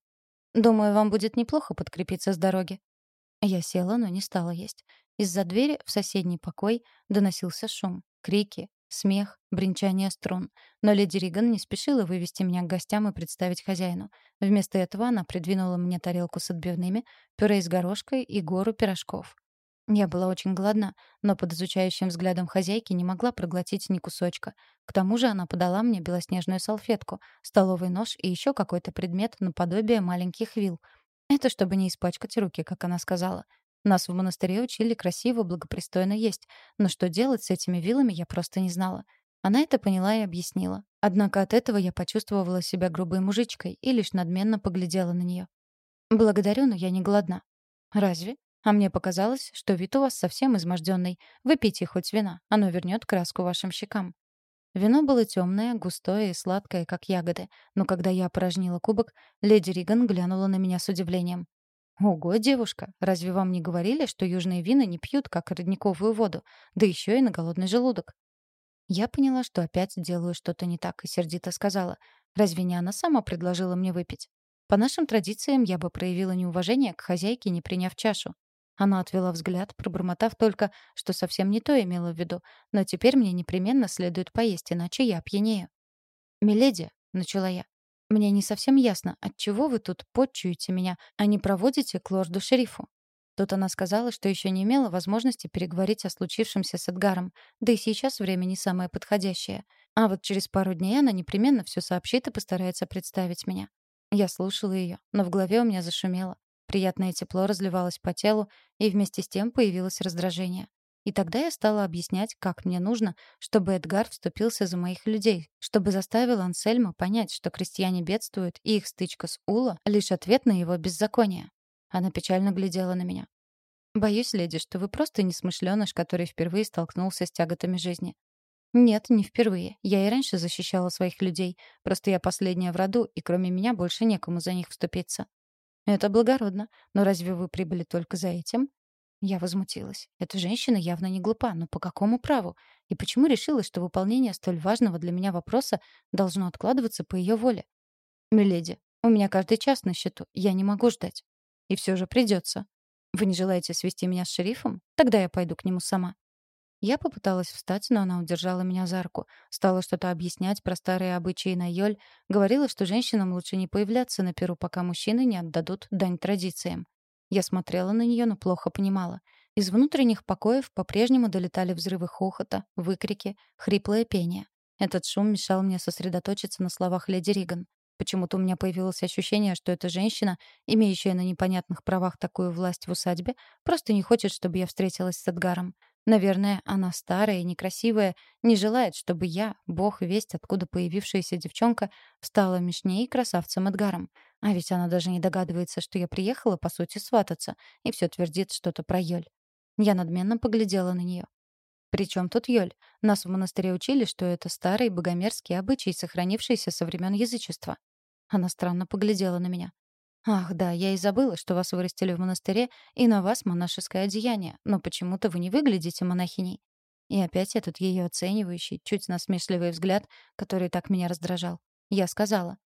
«Думаю, вам будет неплохо подкрепиться с дороги». Я села, но не стала есть. Из-за двери в соседний покой доносился шум, крики, смех, бренчание струн. Но леди Риган не спешила вывести меня к гостям и представить хозяину. Вместо этого она придвинула мне тарелку с отбивными, пюре из горошка и гору пирожков. Я была очень голодна, но под изучающим взглядом хозяйки не могла проглотить ни кусочка. К тому же она подала мне белоснежную салфетку, столовый нож и еще какой-то предмет наподобие маленьких вил. Это чтобы не испачкать руки, как она сказала. Нас в монастыре учили красиво, благопристойно есть, но что делать с этими вилами, я просто не знала. Она это поняла и объяснила. Однако от этого я почувствовала себя грубой мужичкой и лишь надменно поглядела на нее. «Благодарю, но я не голодна». «Разве? А мне показалось, что вид у вас совсем изможденный. Выпейте хоть вина, оно вернет краску вашим щекам». Вино было темное, густое и сладкое, как ягоды, но когда я опорожнила кубок, леди Риган глянула на меня с удивлением. «Ого, девушка, разве вам не говорили, что южные вина не пьют, как родниковую воду, да еще и на голодный желудок?» Я поняла, что опять делаю что-то не так, и сердито сказала, «Разве не она сама предложила мне выпить?» По нашим традициям я бы проявила неуважение к хозяйке, не приняв чашу. Она отвела взгляд, пробормотав только, что совсем не то имела в виду, но теперь мне непременно следует поесть, иначе я опьянею. «Миледи», — начала я, мне не совсем ясно, от чего вы тут подчуете меня, а не проводите к лорду-шерифу. Тут она сказала, что еще не имела возможности переговорить о случившемся с Эдгаром, да и сейчас время не самое подходящее. А вот через пару дней она непременно все сообщит и постарается представить меня. Я слушала ее, но в голове у меня зашумело. Приятное тепло разливалось по телу, и вместе с тем появилось раздражение. И тогда я стала объяснять, как мне нужно, чтобы Эдгар вступился за моих людей, чтобы заставил Ансельма понять, что крестьяне бедствуют, и их стычка с Ула — лишь ответ на его беззаконие. Она печально глядела на меня. «Боюсь, леди, что вы просто несмышленыш, который впервые столкнулся с тяготами жизни. Нет, не впервые. Я и раньше защищала своих людей. Просто я последняя в роду, и кроме меня больше некому за них вступиться. Это благородно. Но разве вы прибыли только за этим? Я возмутилась. Эта женщина явно не глупа, но по какому праву? И почему решила, что выполнение столь важного для меня вопроса должно откладываться по ее воле? «Миледи, у меня каждый час на счету. Я не могу ждать. И все же придется. Вы не желаете свести меня с шерифом? Тогда я пойду к нему сама». Я попыталась встать, но она удержала меня за руку. Стала что-то объяснять про старые обычаи на Йоль. Говорила, что женщинам лучше не появляться на перу, пока мужчины не отдадут дань традициям. Я смотрела на нее, но плохо понимала. Из внутренних покоев по-прежнему долетали взрывы хохота, выкрики, хриплое пение. Этот шум мешал мне сосредоточиться на словах леди Риган. Почему-то у меня появилось ощущение, что эта женщина, имеющая на непонятных правах такую власть в усадьбе, просто не хочет, чтобы я встретилась с Эдгаром. Наверное, она старая и некрасивая, не желает, чтобы я, бог весть, откуда появившаяся девчонка, стала меж ней красавцем Эдгаром. А ведь она даже не догадывается, что я приехала, по сути, свататься, и все твердит что-то про Йоль. Я надменно поглядела на нее. Причем тут Йоль? Нас в монастыре учили, что это старый богомерзкий обычай, сохранившийся со времен язычества. Она странно поглядела на меня. «Ах, да, я и забыла, что вас вырастили в монастыре, и на вас монашеское одеяние, но почему-то вы не выглядите монахиней». И опять этот ее оценивающий, чуть насмешливый взгляд, который так меня раздражал. Я сказала,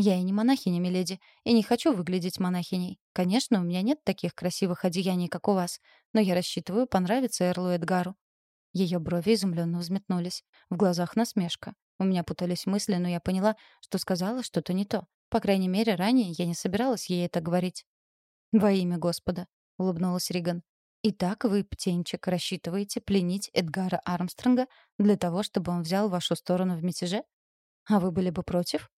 «Я и не монахиня, миледи, и не хочу выглядеть монахиней. Конечно, у меня нет таких красивых одеяний, как у вас, но я рассчитываю понравиться Эрлу Эдгару». Ее брови изумленно взметнулись. В глазах насмешка. У меня путались мысли, но я поняла, что сказала что-то не то. По крайней мере, ранее я не собиралась ей это говорить. «Во имя Господа», — улыбнулась Риган. «Итак, вы, птенчик, рассчитываете пленить Эдгара Армстронга для того, чтобы он взял вашу сторону в мятеже? А вы были бы против?»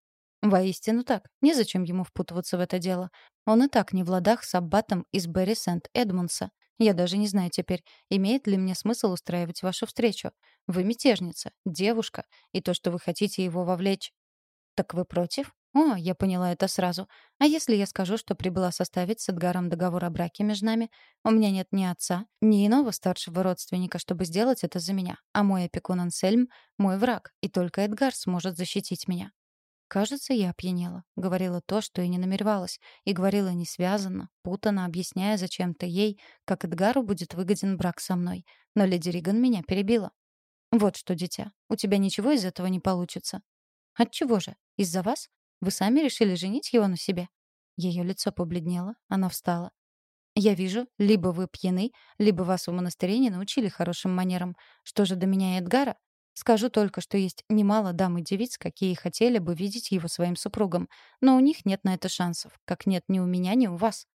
«Воистину так. Незачем ему впутываться в это дело. Он и так не в ладах с аббатом из Берри Сент-Эдмунса. Я даже не знаю теперь, имеет ли мне смысл устраивать вашу встречу. Вы мятежница, девушка, и то, что вы хотите его вовлечь. Так вы против? «О, я поняла это сразу. А если я скажу, что прибыла составить с Эдгаром договор о браке между нами? У меня нет ни отца, ни иного старшего родственника, чтобы сделать это за меня. А мой опекун Ансельм — мой враг, и только Эдгар сможет защитить меня». Кажется, я опьянела. Говорила то, что и не намеревалась. И говорила несвязанно, путанно, объясняя зачем-то ей, как Эдгару будет выгоден брак со мной. Но леди Риган меня перебила. «Вот что, дитя, у тебя ничего из этого не получится». «Отчего же? Из-за вас? Вы сами решили женить его на себе?» Ее лицо побледнело, она встала. «Я вижу, либо вы пьяны, либо вас в монастыре не научили хорошим манерам. Что же до меня и Эдгара? Скажу только, что есть немало дам и девиц, какие хотели бы видеть его своим супругом, но у них нет на это шансов, как нет ни у меня, ни у вас.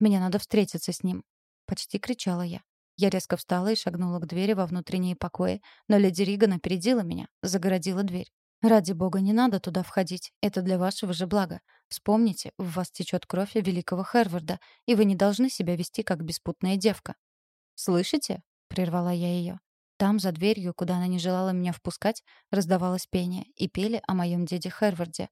Мне надо встретиться с ним», — почти кричала я. Я резко встала и шагнула к двери во внутренние покои, но леди Риган опередила меня, загородила дверь. Ради бога, не надо туда входить. Это для вашего же блага. Вспомните, в вас течет кровь великого Херварда, и вы не должны себя вести как беспутная девка. «Слышите?» — прервала я ее. Там, за дверью, куда она не желала меня впускать, раздавалось пение, и пели о моем деде Херварде.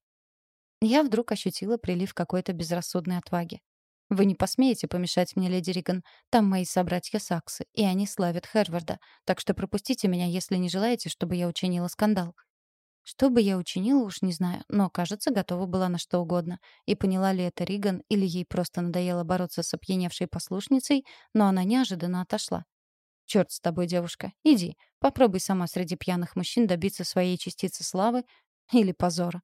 Я вдруг ощутила прилив какой-то безрассудной отваги. «Вы не посмеете помешать мне, леди Риган. Там мои собратья Саксы, и они славят Херварда. Так что пропустите меня, если не желаете, чтобы я учинила скандал. Что бы я учинила, уж не знаю, но, кажется, готова была на что угодно. И поняла ли это Риган, или ей просто надоело бороться с опьяневшей послушницей, но она неожиданно отошла. «Чёрт с тобой, девушка, иди, попробуй сама среди пьяных мужчин добиться своей частицы славы или позора».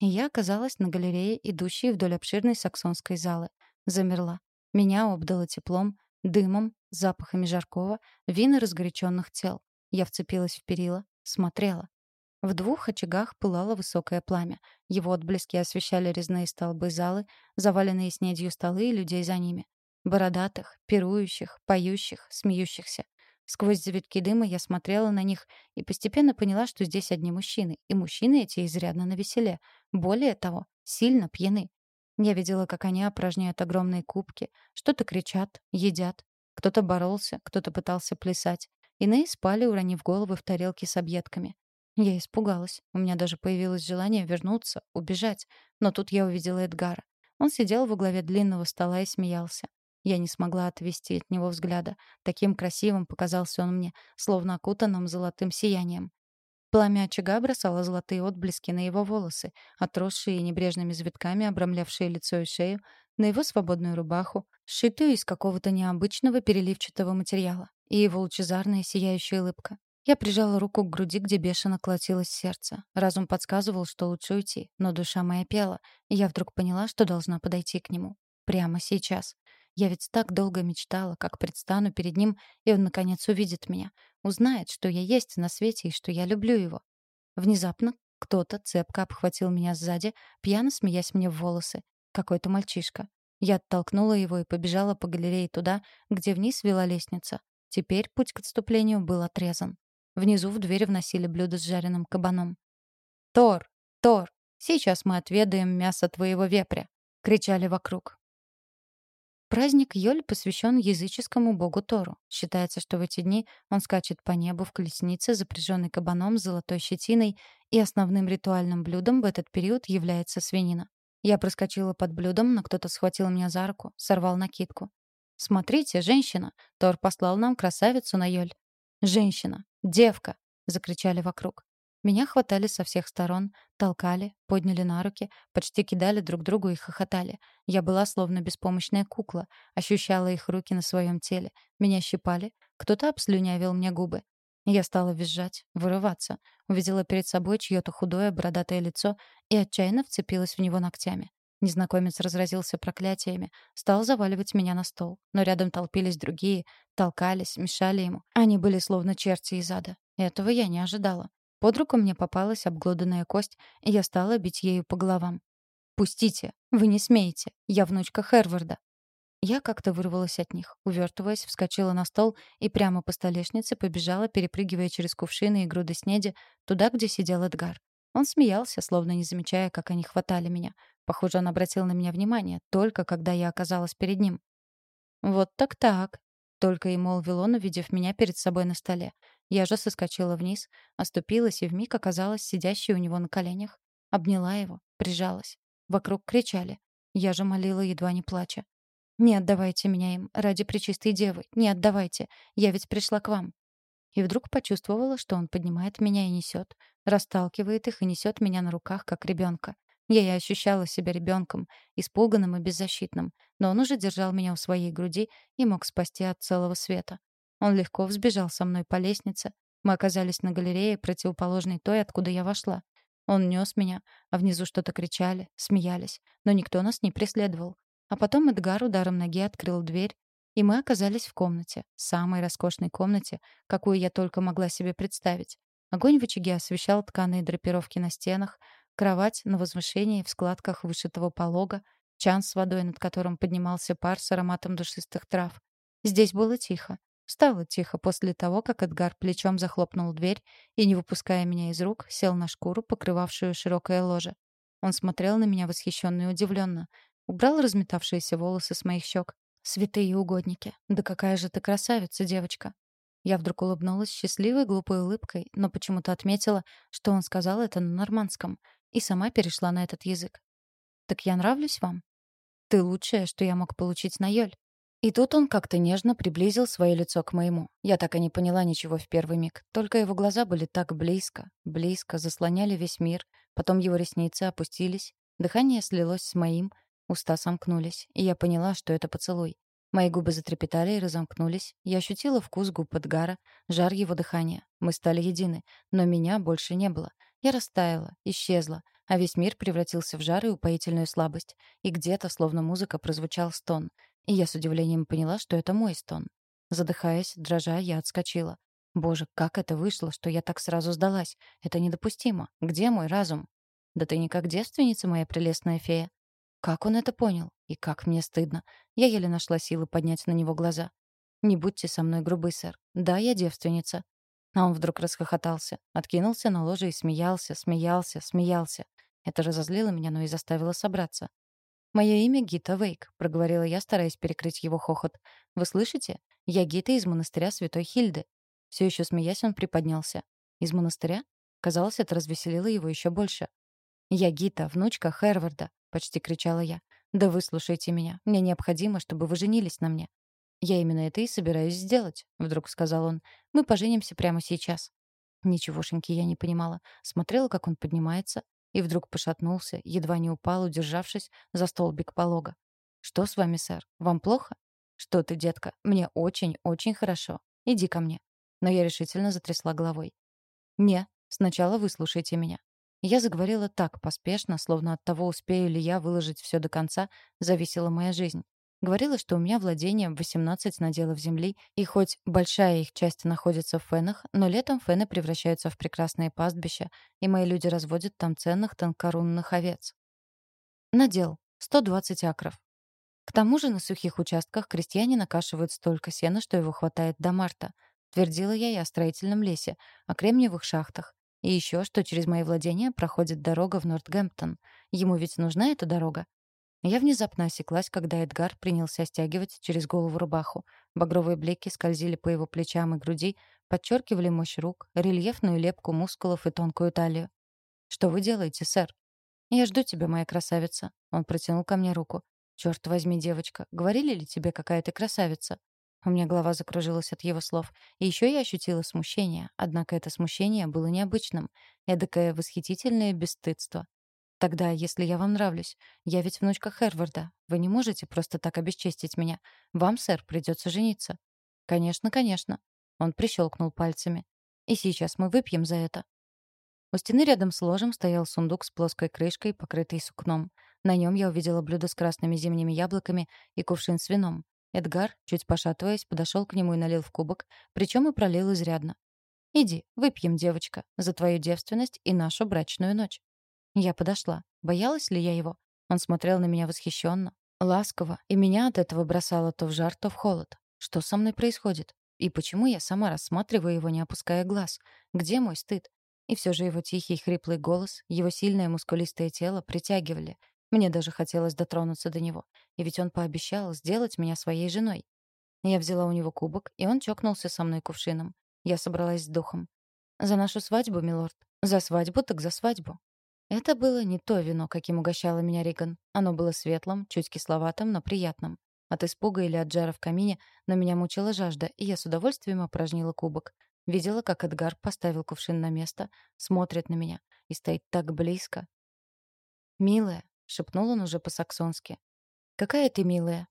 И я оказалась на галерее, идущей вдоль обширной саксонской залы. Замерла. Меня обдало теплом, дымом, запахами жаркого, вина разгоряченных тел. Я вцепилась в перила, смотрела. В двух очагах пылало высокое пламя. Его отблески освещали резные столбы залы, заваленные снедью столы и людей за ними. Бородатых, пирующих, поющих, смеющихся. Сквозь завитки дыма я смотрела на них и постепенно поняла, что здесь одни мужчины, и мужчины эти изрядно навеселе. Более того, сильно пьяны. Я видела, как они опорожняют огромные кубки, что-то кричат, едят. Кто-то боролся, кто-то пытался плясать. Иные спали, уронив головы в тарелки с объедками. Я испугалась. У меня даже появилось желание вернуться, убежать. Но тут я увидела Эдгара. Он сидел во главе длинного стола и смеялся. Я не смогла отвести от него взгляда. Таким красивым показался он мне, словно окутанным золотым сиянием. Пламя очага бросало золотые отблески на его волосы, отросшие небрежными завитками, обрамлявшие лицо и шею, на его свободную рубаху, сшитую из какого-то необычного переливчатого материала, и его лучезарная сияющая улыбка. Я прижала руку к груди, где бешено колотилось сердце. Разум подсказывал, что лучше уйти, но душа моя пела, и я вдруг поняла, что должна подойти к нему. Прямо сейчас. Я ведь так долго мечтала, как предстану перед ним, и он, наконец, увидит меня. Узнает, что я есть на свете и что я люблю его. Внезапно кто-то цепко обхватил меня сзади, пьяно смеясь мне в волосы. Какой-то мальчишка. Я оттолкнула его и побежала по галерее туда, где вниз вела лестница. Теперь путь к отступлению был отрезан. Внизу в дверь вносили блюдо с жареным кабаном. «Тор! Тор! Сейчас мы отведаем мясо твоего вепря!» — кричали вокруг. Праздник Йоль посвящен языческому богу Тору. Считается, что в эти дни он скачет по небу в колеснице, запряженной кабаном с золотой щетиной, и основным ритуальным блюдом в этот период является свинина. Я проскочила под блюдом, но кто-то схватил меня за руку, сорвал накидку. «Смотрите, женщина! Тор послал нам красавицу на Йоль!» «Женщина! Девка!» — закричали вокруг. Меня хватали со всех сторон, толкали, подняли на руки, почти кидали друг другу и хохотали. Я была словно беспомощная кукла, ощущала их руки на своем теле. Меня щипали, кто-то обслюнявил мне губы. Я стала визжать, вырываться, увидела перед собой чьё-то худое бородатое лицо и отчаянно вцепилась в него ногтями. Незнакомец разразился проклятиями, стал заваливать меня на стол. Но рядом толпились другие, толкались, мешали ему. Они были словно черти из ада. Этого я не ожидала. Под руку мне попалась обглоданная кость, и я стала бить ею по головам. «Пустите! Вы не смеете! Я внучка Херварда!» Я как-то вырвалась от них, увертываясь, вскочила на стол и прямо по столешнице побежала, перепрыгивая через кувшины и груды снеди, туда, где сидел Эдгар. Он смеялся, словно не замечая, как они хватали меня. Похоже, он обратил на меня внимание, только когда я оказалась перед ним. «Вот так-так», — только и молвил он, увидев меня перед собой на столе. Я же соскочила вниз, оступилась и вмиг оказалась сидящей у него на коленях. Обняла его, прижалась. Вокруг кричали. Я же молила, едва не плача. «Не отдавайте меня им, ради Пречистой Девы, не отдавайте, я ведь пришла к вам». И вдруг почувствовала, что он поднимает меня и несет, расталкивает их и несет меня на руках, как ребенка. Я и ощущала себя ребенком, испуганным и беззащитным, но он уже держал меня у своей груди и мог спасти от целого света. Он легко взбежал со мной по лестнице. Мы оказались на галерее, противоположной той, откуда я вошла. Он нес меня, а внизу что-то кричали, смеялись, но никто нас не преследовал. А потом Эдгар ударом ноги открыл дверь, и мы оказались в комнате, самой роскошной комнате, какую я только могла себе представить. Огонь в очаге освещал тканые драпировки на стенах, кровать на возвышении в складках вышитого полога, чан с водой, над которым поднимался пар с ароматом душистых трав. Здесь было тихо. Стало тихо после того, как Эдгар плечом захлопнул дверь и, не выпуская меня из рук, сел на шкуру, покрывавшую широкое ложе. Он смотрел на меня восхищенно и удивленно. Убрал разметавшиеся волосы с моих щек. «Святые угодники! Да какая же ты красавица, девочка!» Я вдруг улыбнулась счастливой глупой улыбкой, но почему-то отметила, что он сказал это на нормандском, и сама перешла на этот язык. «Так я нравлюсь вам?» «Ты лучшее, что я мог получить на Йоль. И тут он как-то нежно приблизил свое лицо к моему. Я так и не поняла ничего в первый миг. Только его глаза были так близко, близко, заслоняли весь мир. Потом его ресницы опустились, дыхание слилось с моим, уста сомкнулись, и я поняла, что это поцелуй. Мои губы затрепетали и разомкнулись. Я ощутила вкус губ Эдгара, жар его дыхания. Мы стали едины, но меня больше не было. Я растаяла, исчезла, а весь мир превратился в жар и упоительную слабость. И где-то, словно музыка, прозвучал стон — и я с удивлением поняла, что это мой стон. Задыхаясь, дрожа, я отскочила. Боже, как это вышло, что я так сразу сдалась? Это недопустимо. Где мой разум? Да ты не как девственница, моя прелестная фея. Как он это понял? И как мне стыдно. Я еле нашла силы поднять на него глаза. Не будьте со мной грубы, сэр. Да, я девственница. А он вдруг расхохотался, откинулся на ложе и смеялся, смеялся, смеялся. Это разозлило меня, но и заставило собраться. «Мое имя Гита Вейк», — проговорила я, стараясь перекрыть его хохот. «Вы слышите? Я Гита из монастыря Святой Хильды». Все еще смеясь, он приподнялся. «Из монастыря?» Казалось, это развеселило его еще больше. «Я Гита, внучка Херварда», — почти кричала я. «Да выслушайте меня. Мне необходимо, чтобы вы женились на мне». «Я именно это и собираюсь сделать», — вдруг сказал он. «Мы поженимся прямо сейчас». Ничегошеньки я не понимала. Смотрела, как он поднимается, и вдруг пошатнулся, едва не упал, удержавшись за столбик полога. «Что с вами, сэр? Вам плохо?» «Что ты, детка? Мне очень-очень хорошо. Иди ко мне». Но я решительно затрясла головой. «Не, сначала выслушайте меня». Я заговорила так поспешно, словно от того, успею ли я выложить все до конца, зависела моя жизнь. Говорила, что у меня владение в 18 наделов земли, и хоть большая их часть находится в фенах, но летом фены превращаются в прекрасные пастбища, и мои люди разводят там ценных тонкорунных овец. Надел. 120 акров. К тому же на сухих участках крестьяне накашивают столько сена, что его хватает до марта. Твердила я и о строительном лесе, о кремниевых шахтах. И еще, что через мои владения проходит дорога в Нортгемптон. Ему ведь нужна эта дорога? Я внезапно осеклась, когда Эдгар принялся стягивать через голову рубаху. Багровые блики скользили по его плечам и груди, подчеркивали мощь рук, рельефную лепку мускулов и тонкую талию. «Что вы делаете, сэр?» «Я жду тебя, моя красавица». Он протянул ко мне руку. «Чёрт возьми, девочка, говорили ли тебе, какая ты красавица?» У меня голова закружилась от его слов. И еще я ощутила смущение. Однако это смущение было необычным. Эдакое восхитительное бесстыдство. Тогда, если я вам нравлюсь, я ведь внучка Херварда. Вы не можете просто так обесчестить меня. Вам, сэр, придется жениться. Конечно, конечно. Он прищелкнул пальцами. И сейчас мы выпьем за это. У стены рядом с ложем стоял сундук с плоской крышкой, покрытый сукном. На нем я увидела блюдо с красными зимними яблоками и кувшин с вином. Эдгар, чуть пошатываясь, подошел к нему и налил в кубок, причем и пролил изрядно. «Иди, выпьем, девочка, за твою девственность и нашу брачную ночь». Я подошла. Боялась ли я его? Он смотрел на меня восхищенно, ласково, и меня от этого бросало то в жар, то в холод. Что со мной происходит? И почему я сама рассматриваю его, не опуская глаз? Где мой стыд? И все же его тихий хриплый голос, его сильное мускулистое тело притягивали. Мне даже хотелось дотронуться до него. И ведь он пообещал сделать меня своей женой. Я взяла у него кубок, и он чокнулся со мной кувшином. Я собралась с духом. «За нашу свадьбу, милорд. За свадьбу так за свадьбу. Это было не то вино, каким угощала меня Риган. Оно было светлым, чуть кисловатым, но приятным. От испуга или от жара в камине, но меня мучила жажда, и я с удовольствием опорожнила кубок. Видела, как Эдгар поставил кувшин на место, смотрит на меня и стоит так близко. «Милая», — шепнул он уже по-саксонски. «Какая ты милая?»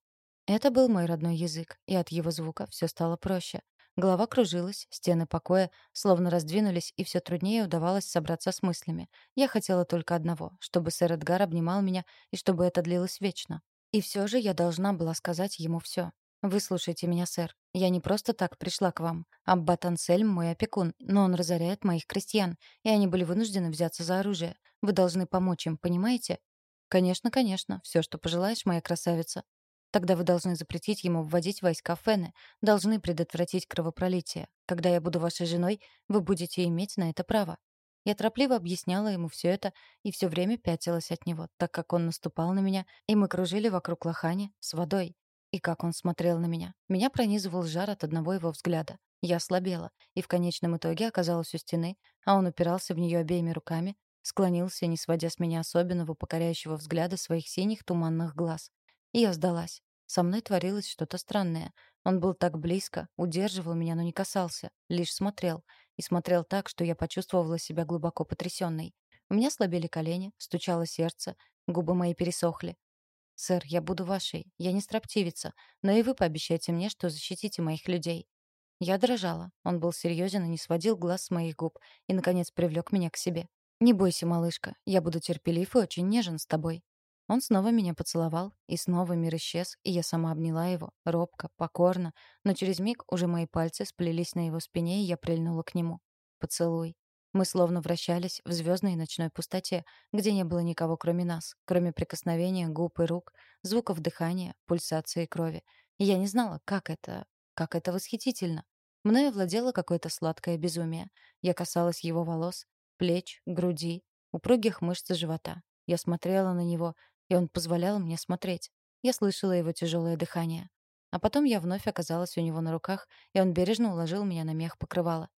Это был мой родной язык, и от его звука все стало проще. Голова кружилась, стены покоя словно раздвинулись, и все труднее удавалось собраться с мыслями. Я хотела только одного — чтобы сэр Эдгар обнимал меня, и чтобы это длилось вечно. И все же я должна была сказать ему все. «Выслушайте меня, сэр. Я не просто так пришла к вам. Аббат Ансельм — мой опекун, но он разоряет моих крестьян, и они были вынуждены взяться за оружие. Вы должны помочь им, понимаете?» «Конечно, конечно. Все, что пожелаешь, моя красавица. Тогда вы должны запретить ему вводить войска Фены, должны предотвратить кровопролитие. Когда я буду вашей женой, вы будете иметь на это право. Я торопливо объясняла ему все это и все время пятилась от него, так как он наступал на меня, и мы кружили вокруг лохани с водой. И как он смотрел на меня. Меня пронизывал жар от одного его взгляда. Я слабела, и в конечном итоге оказалась у стены, а он упирался в нее обеими руками, склонился, не сводя с меня особенного покоряющего взгляда своих синих туманных глаз. Я сдалась. Со мной творилось что-то странное. Он был так близко, удерживал меня, но не касался, лишь смотрел. И смотрел так, что я почувствовала себя глубоко потрясенной. У меня слабели колени, стучало сердце, губы мои пересохли. «Сэр, я буду вашей. Я не строптивица. Но и вы пообещайте мне, что защитите моих людей». Я дрожала. Он был серьезен и не сводил глаз с моих губ. И, наконец, привлек меня к себе. «Не бойся, малышка. Я буду терпелив и очень нежен с тобой. Он снова меня поцеловал, и снова мир исчез, и я сама обняла его, робко, покорно, но через миг уже мои пальцы сплелись на его спине, и я прильнула к нему. Поцелуй. Мы словно вращались в звездной ночной пустоте, где не было никого кроме нас, кроме прикосновения губ и рук, звуков дыхания, пульсации крови. И я не знала, как это... как это восхитительно. Мною овладело какое-то сладкое безумие. Я касалась его волос, плеч, груди, упругих мышц живота. Я смотрела на него, и он позволял мне смотреть. Я слышала его тяжелое дыхание. А потом я вновь оказалась у него на руках, и он бережно уложил меня на мех покрывала.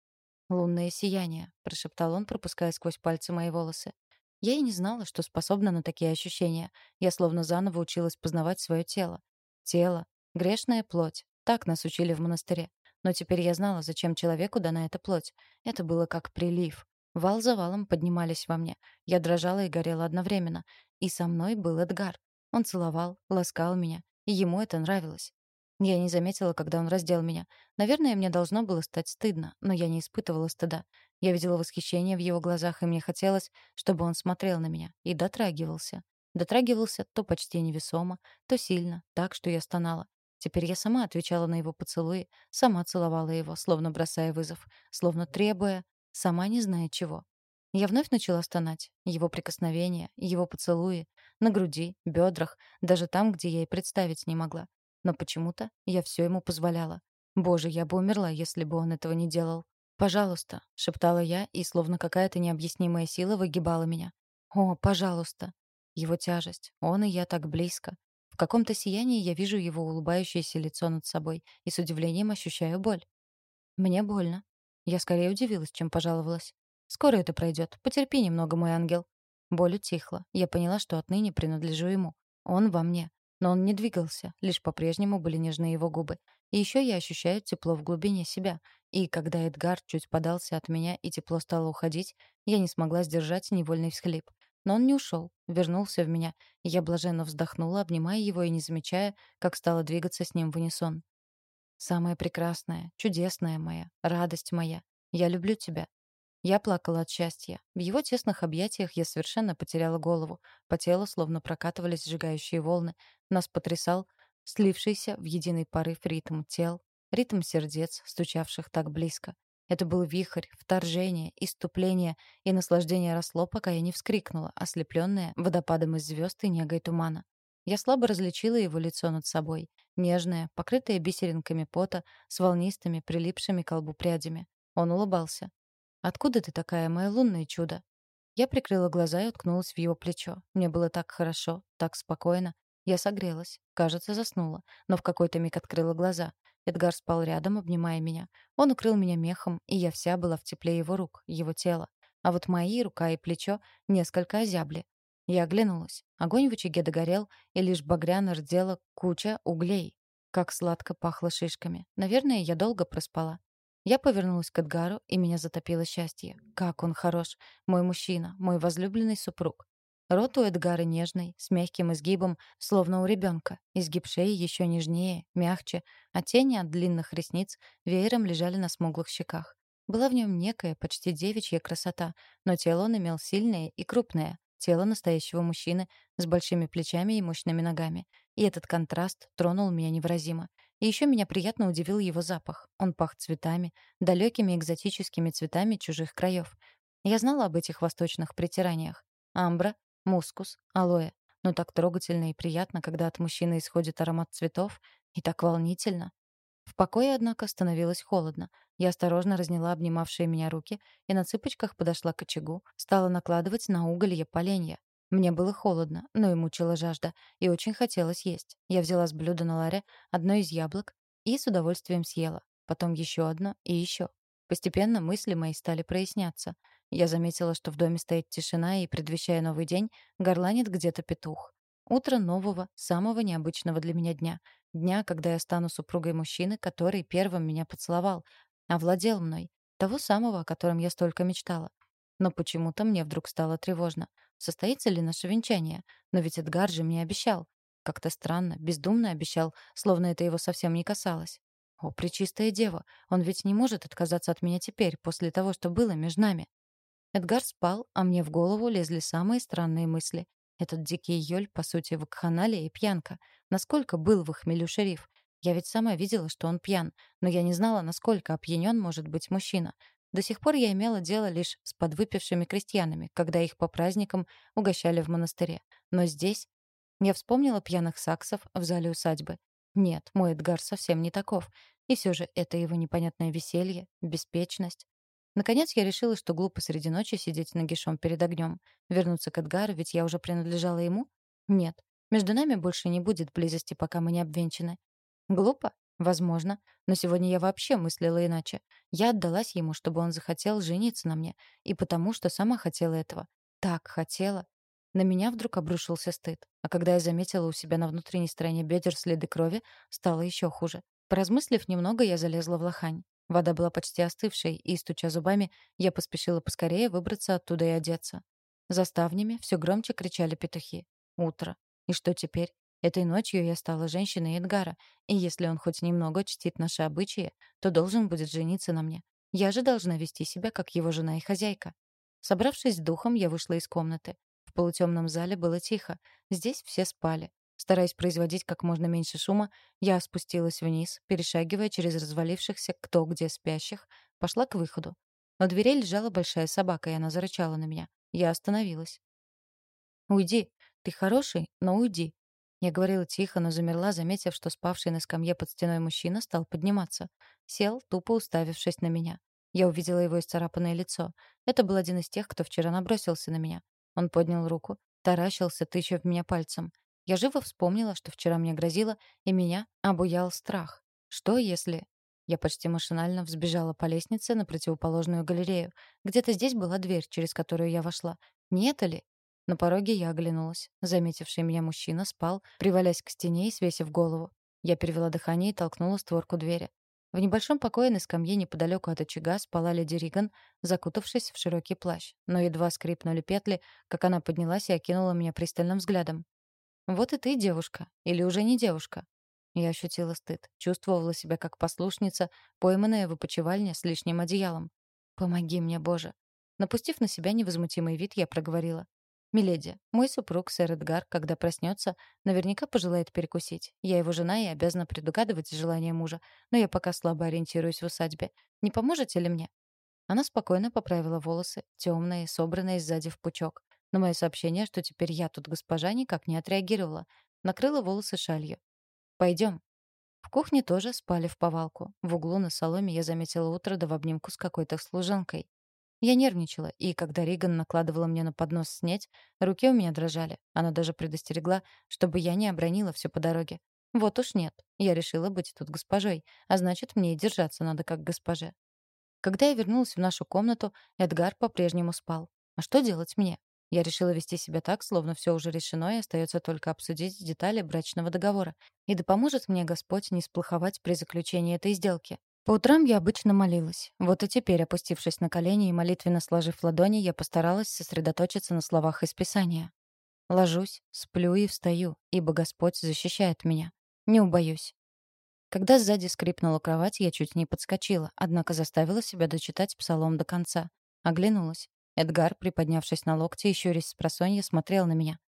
«Лунное сияние», — прошептал он, пропуская сквозь пальцы мои волосы. Я и не знала, что способна на такие ощущения. Я словно заново училась познавать свое тело. Тело, грешная плоть. Так нас учили в монастыре. Но теперь я знала, зачем человеку дана эта плоть. Это было как прилив. Вал за валом поднимались во мне. Я дрожала и горела одновременно. И со мной был Эдгар. Он целовал, ласкал меня. И ему это нравилось. Я не заметила, когда он раздел меня. Наверное, мне должно было стать стыдно, но я не испытывала стыда. Я видела восхищение в его глазах, и мне хотелось, чтобы он смотрел на меня и дотрагивался. Дотрагивался то почти невесомо, то сильно, так, что я стонала. Теперь я сама отвечала на его поцелуи, сама целовала его, словно бросая вызов, словно требуя, сама не зная чего. Я вновь начала стонать. Его прикосновения, его поцелуи, на груди, бедрах, даже там, где я и представить не могла. Но почему-то я все ему позволяла. Боже, я бы умерла, если бы он этого не делал. «Пожалуйста», — шептала я, и словно какая-то необъяснимая сила выгибала меня. «О, пожалуйста». Его тяжесть. Он и я так близко. В каком-то сиянии я вижу его улыбающееся лицо над собой и с удивлением ощущаю боль. Мне больно. Я скорее удивилась, чем пожаловалась. Скоро это пройдет. Потерпи немного, мой ангел. Боль утихла. Я поняла, что отныне принадлежу ему. Он во мне. Но он не двигался, лишь по-прежнему были нежны его губы. И еще я ощущаю тепло в глубине себя. И когда Эдгар чуть подался от меня и тепло стало уходить, я не смогла сдержать невольный всхлип. Но он не ушел, вернулся в меня, я блаженно вздохнула, обнимая его и не замечая, как стала двигаться с ним в унисон. «Самая прекрасная, чудесная моя, радость моя, я люблю тебя». Я плакала от счастья. В его тесных объятиях я совершенно потеряла голову. По телу словно прокатывались сжигающие волны. Нас потрясал слившийся в единый порыв ритм тел, ритм сердец, стучавших так близко. Это был вихрь, вторжение, иступление, и наслаждение росло, пока я не вскрикнула, ослепленная водопадом из звезд и негой тумана. Я слабо различила его лицо над собой, нежное, покрытое бисеринками пота, с волнистыми, прилипшими к колбу прядями. Он улыбался. «Откуда ты такая, мое лунное чудо?» Я прикрыла глаза и уткнулась в его плечо. Мне было так хорошо, так спокойно. Я согрелась, кажется, заснула, но в какой-то миг открыла глаза. Эдгар спал рядом, обнимая меня. Он укрыл меня мехом, и я вся была в тепле его рук, его тела. А вот мои рука и плечо несколько озябли. Я оглянулась. Огонь в очаге догорел, и лишь багряно рдела куча углей. Как сладко пахло шишками. Наверное, я долго проспала. Я повернулась к Эдгару, и меня затопило счастье. Как он хорош. Мой мужчина, мой возлюбленный супруг. Рот у Эдгара нежный, с мягким изгибом, словно у ребенка. Изгиб шеи еще нежнее, мягче, а тени от длинных ресниц веером лежали на смуглых щеках. Была в нем некая, почти девичья красота, но тело он имел сильное и крупное, тело настоящего мужчины с большими плечами и мощными ногами. И этот контраст тронул меня невыразимо. И еще меня приятно удивил его запах. Он пах цветами, далекими экзотическими цветами чужих краев. Я знала об этих восточных притираниях. Амбра, мускус, алоэ. Но так трогательно и приятно, когда от мужчины исходит аромат цветов, и так волнительно. В покое, однако, становилось холодно. Я осторожно разняла обнимавшие меня руки и на цыпочках подошла к очагу, стала накладывать на уголье поленья. Мне было холодно, но и мучила жажда, и очень хотелось есть. Я взяла с блюда на ларе одно из яблок и с удовольствием съела. Потом еще одно и еще. Постепенно мысли мои стали проясняться. Я заметила, что в доме стоит тишина, и, предвещая новый день, горланит где-то петух. Утро нового, самого необычного для меня дня. Дня, когда я стану супругой мужчины, который первым меня поцеловал, овладел мной. Того самого, о котором я столько мечтала. Но почему-то мне вдруг стало тревожно. Состоится ли наше венчание? Но ведь Эдгар же мне обещал. Как-то странно, бездумно обещал, словно это его совсем не касалось. О, пречистая дева, он ведь не может отказаться от меня теперь, после того, что было между нами. Эдгар спал, а мне в голову лезли самые странные мысли. Этот дикий Йоль, по сути, вакханалия и пьянка. Насколько был в хмелю шериф? Я ведь сама видела, что он пьян, но я не знала, насколько опьянен может быть мужчина. До сих пор я имела дело лишь с подвыпившими крестьянами, когда их по праздникам угощали в монастыре. Но здесь я вспомнила пьяных саксов в зале усадьбы. Нет, мой Эдгар совсем не таков. И все же это его непонятное веселье, беспечность. Наконец я решила, что глупо среди ночи сидеть нагишом перед огнем. Вернуться к Эдгару, ведь я уже принадлежала ему? Нет. Между нами больше не будет близости, пока мы не обвенчаны. Глупо? Возможно. Но сегодня я вообще мыслила иначе. Я отдалась ему, чтобы он захотел жениться на мне. И потому, что сама хотела этого. Так хотела. На меня вдруг обрушился стыд. А когда я заметила у себя на внутренней стороне бедер следы крови, стало еще хуже. Поразмыслив немного, я залезла в лохань. Вода была почти остывшей, и, стуча зубами, я поспешила поскорее выбраться оттуда и одеться. За ставнями все громче кричали петухи. Утро. И что теперь? Этой ночью я стала женщиной Эдгара, и если он хоть немного чтит наши обычаи, то должен будет жениться на мне. Я же должна вести себя как его жена и хозяйка. Собравшись с духом, я вышла из комнаты. В полутемном зале было тихо. Здесь все спали. Стараясь производить как можно меньше шума, я спустилась вниз, перешагивая через развалившихся кто где спящих, пошла к выходу. На дверей лежала большая собака, и она зарычала на меня. Я остановилась. «Уйди. Ты хороший, но уйди». Я говорила тихо, но замерла, заметив, что спавший на скамье под стеной мужчина стал подниматься. Сел, тупо уставившись на меня. Я увидела его исцарапанное лицо. Это был один из тех, кто вчера набросился на меня. Он поднял руку, таращился, тыча в меня пальцем. Я живо вспомнила, что вчера мне грозило, и меня обуял страх. Что если... Я почти машинально взбежала по лестнице на противоположную галерею. Где-то здесь была дверь, через которую я вошла. Не это ли? На пороге я оглянулась. Заметивший меня мужчина спал, привалясь к стене и свесив голову. Я перевела дыхание и толкнула створку двери. В небольшом покое на скамье неподалеку от очага спала леди Риган, закутавшись в широкий плащ. Но едва скрипнули петли, как она поднялась и окинула меня пристальным взглядом. «Вот и ты девушка. Или уже не девушка?» Я ощутила стыд, чувствовала себя как послушница, пойманная в опочивальне с лишним одеялом. «Помоги мне, Боже!» Напустив на себя невозмутимый вид, я проговорила. «Миледи, мой супруг, сэр Эдгар, когда проснется, наверняка пожелает перекусить. Я его жена и обязана предугадывать желания мужа, но я пока слабо ориентируюсь в усадьбе. Не поможете ли мне?» Она спокойно поправила волосы, темные, собранные сзади в пучок. На мое сообщение, что теперь я тут госпожа, никак не отреагировала. Накрыла волосы шалью. «Пойдем». В кухне тоже спали в повалку. В углу на соломе я заметила утро в обнимку с какой-то служанкой. Я нервничала, и когда Риган накладывала мне на поднос снеть, руки у меня дрожали. Она даже предостерегла, чтобы я не обронила все по дороге. Вот уж нет. Я решила быть тут госпожой, а значит, мне и держаться надо как госпоже. Когда я вернулась в нашу комнату, Эдгар по-прежнему спал. А что делать мне? Я решила вести себя так, словно все уже решено, и остается только обсудить детали брачного договора. И да поможет мне Господь не сплоховать при заключении этой сделки. По утрам я обычно молилась. Вот и теперь, опустившись на колени и молитвенно сложив ладони, я постаралась сосредоточиться на словах из Писания. Ложусь, сплю и встаю, ибо Господь защищает меня. Не убоюсь. Когда сзади скрипнула кровать, я чуть не подскочила, однако заставила себя дочитать псалом до конца. Оглянулась. Эдгар, приподнявшись на локте, еще раз с просонья смотрел на меня.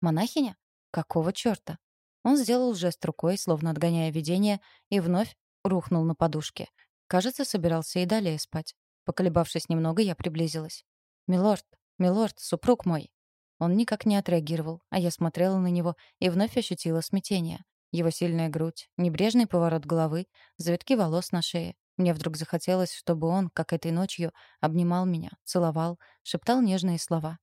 «Монахиня? Какого чёрта?» Он сделал жест рукой, словно отгоняя видение, и вновь рухнул на подушке. Кажется, собирался и далее спать. Поколебавшись немного, я приблизилась. «Милорд, милорд, супруг мой!» Он никак не отреагировал, а я смотрела на него и вновь ощутила смятение. Его сильная грудь, небрежный поворот головы, завитки волос на шее. Мне вдруг захотелось, чтобы он, как этой ночью, обнимал меня, целовал, шептал нежные слова.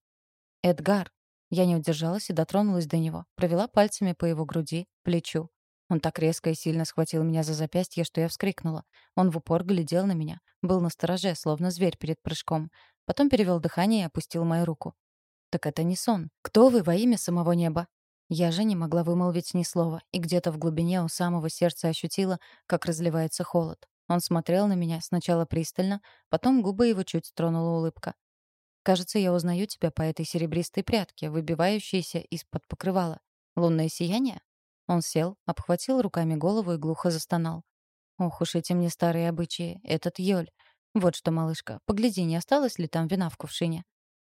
«Эдгар!» Я не удержалась и дотронулась до него, провела пальцами по его груди, плечу. Он так резко и сильно схватил меня за запястье, что я вскрикнула. Он в упор глядел на меня, был на стороже, словно зверь перед прыжком. Потом перевел дыхание и опустил мою руку. «Так это не сон. Кто вы во имя самого неба?» Я же не могла вымолвить ни слова, и где-то в глубине у самого сердца ощутила, как разливается холод. Он смотрел на меня сначала пристально, потом губы его чуть тронула улыбка. «Кажется, я узнаю тебя по этой серебристой прядке, выбивающейся из-под покрывала. Лунное сияние?» Он сел, обхватил руками голову и глухо застонал. «Ох уж эти мне старые обычаи, этот Йоль. Вот что, малышка, погляди, не осталось ли там вина в кувшине?»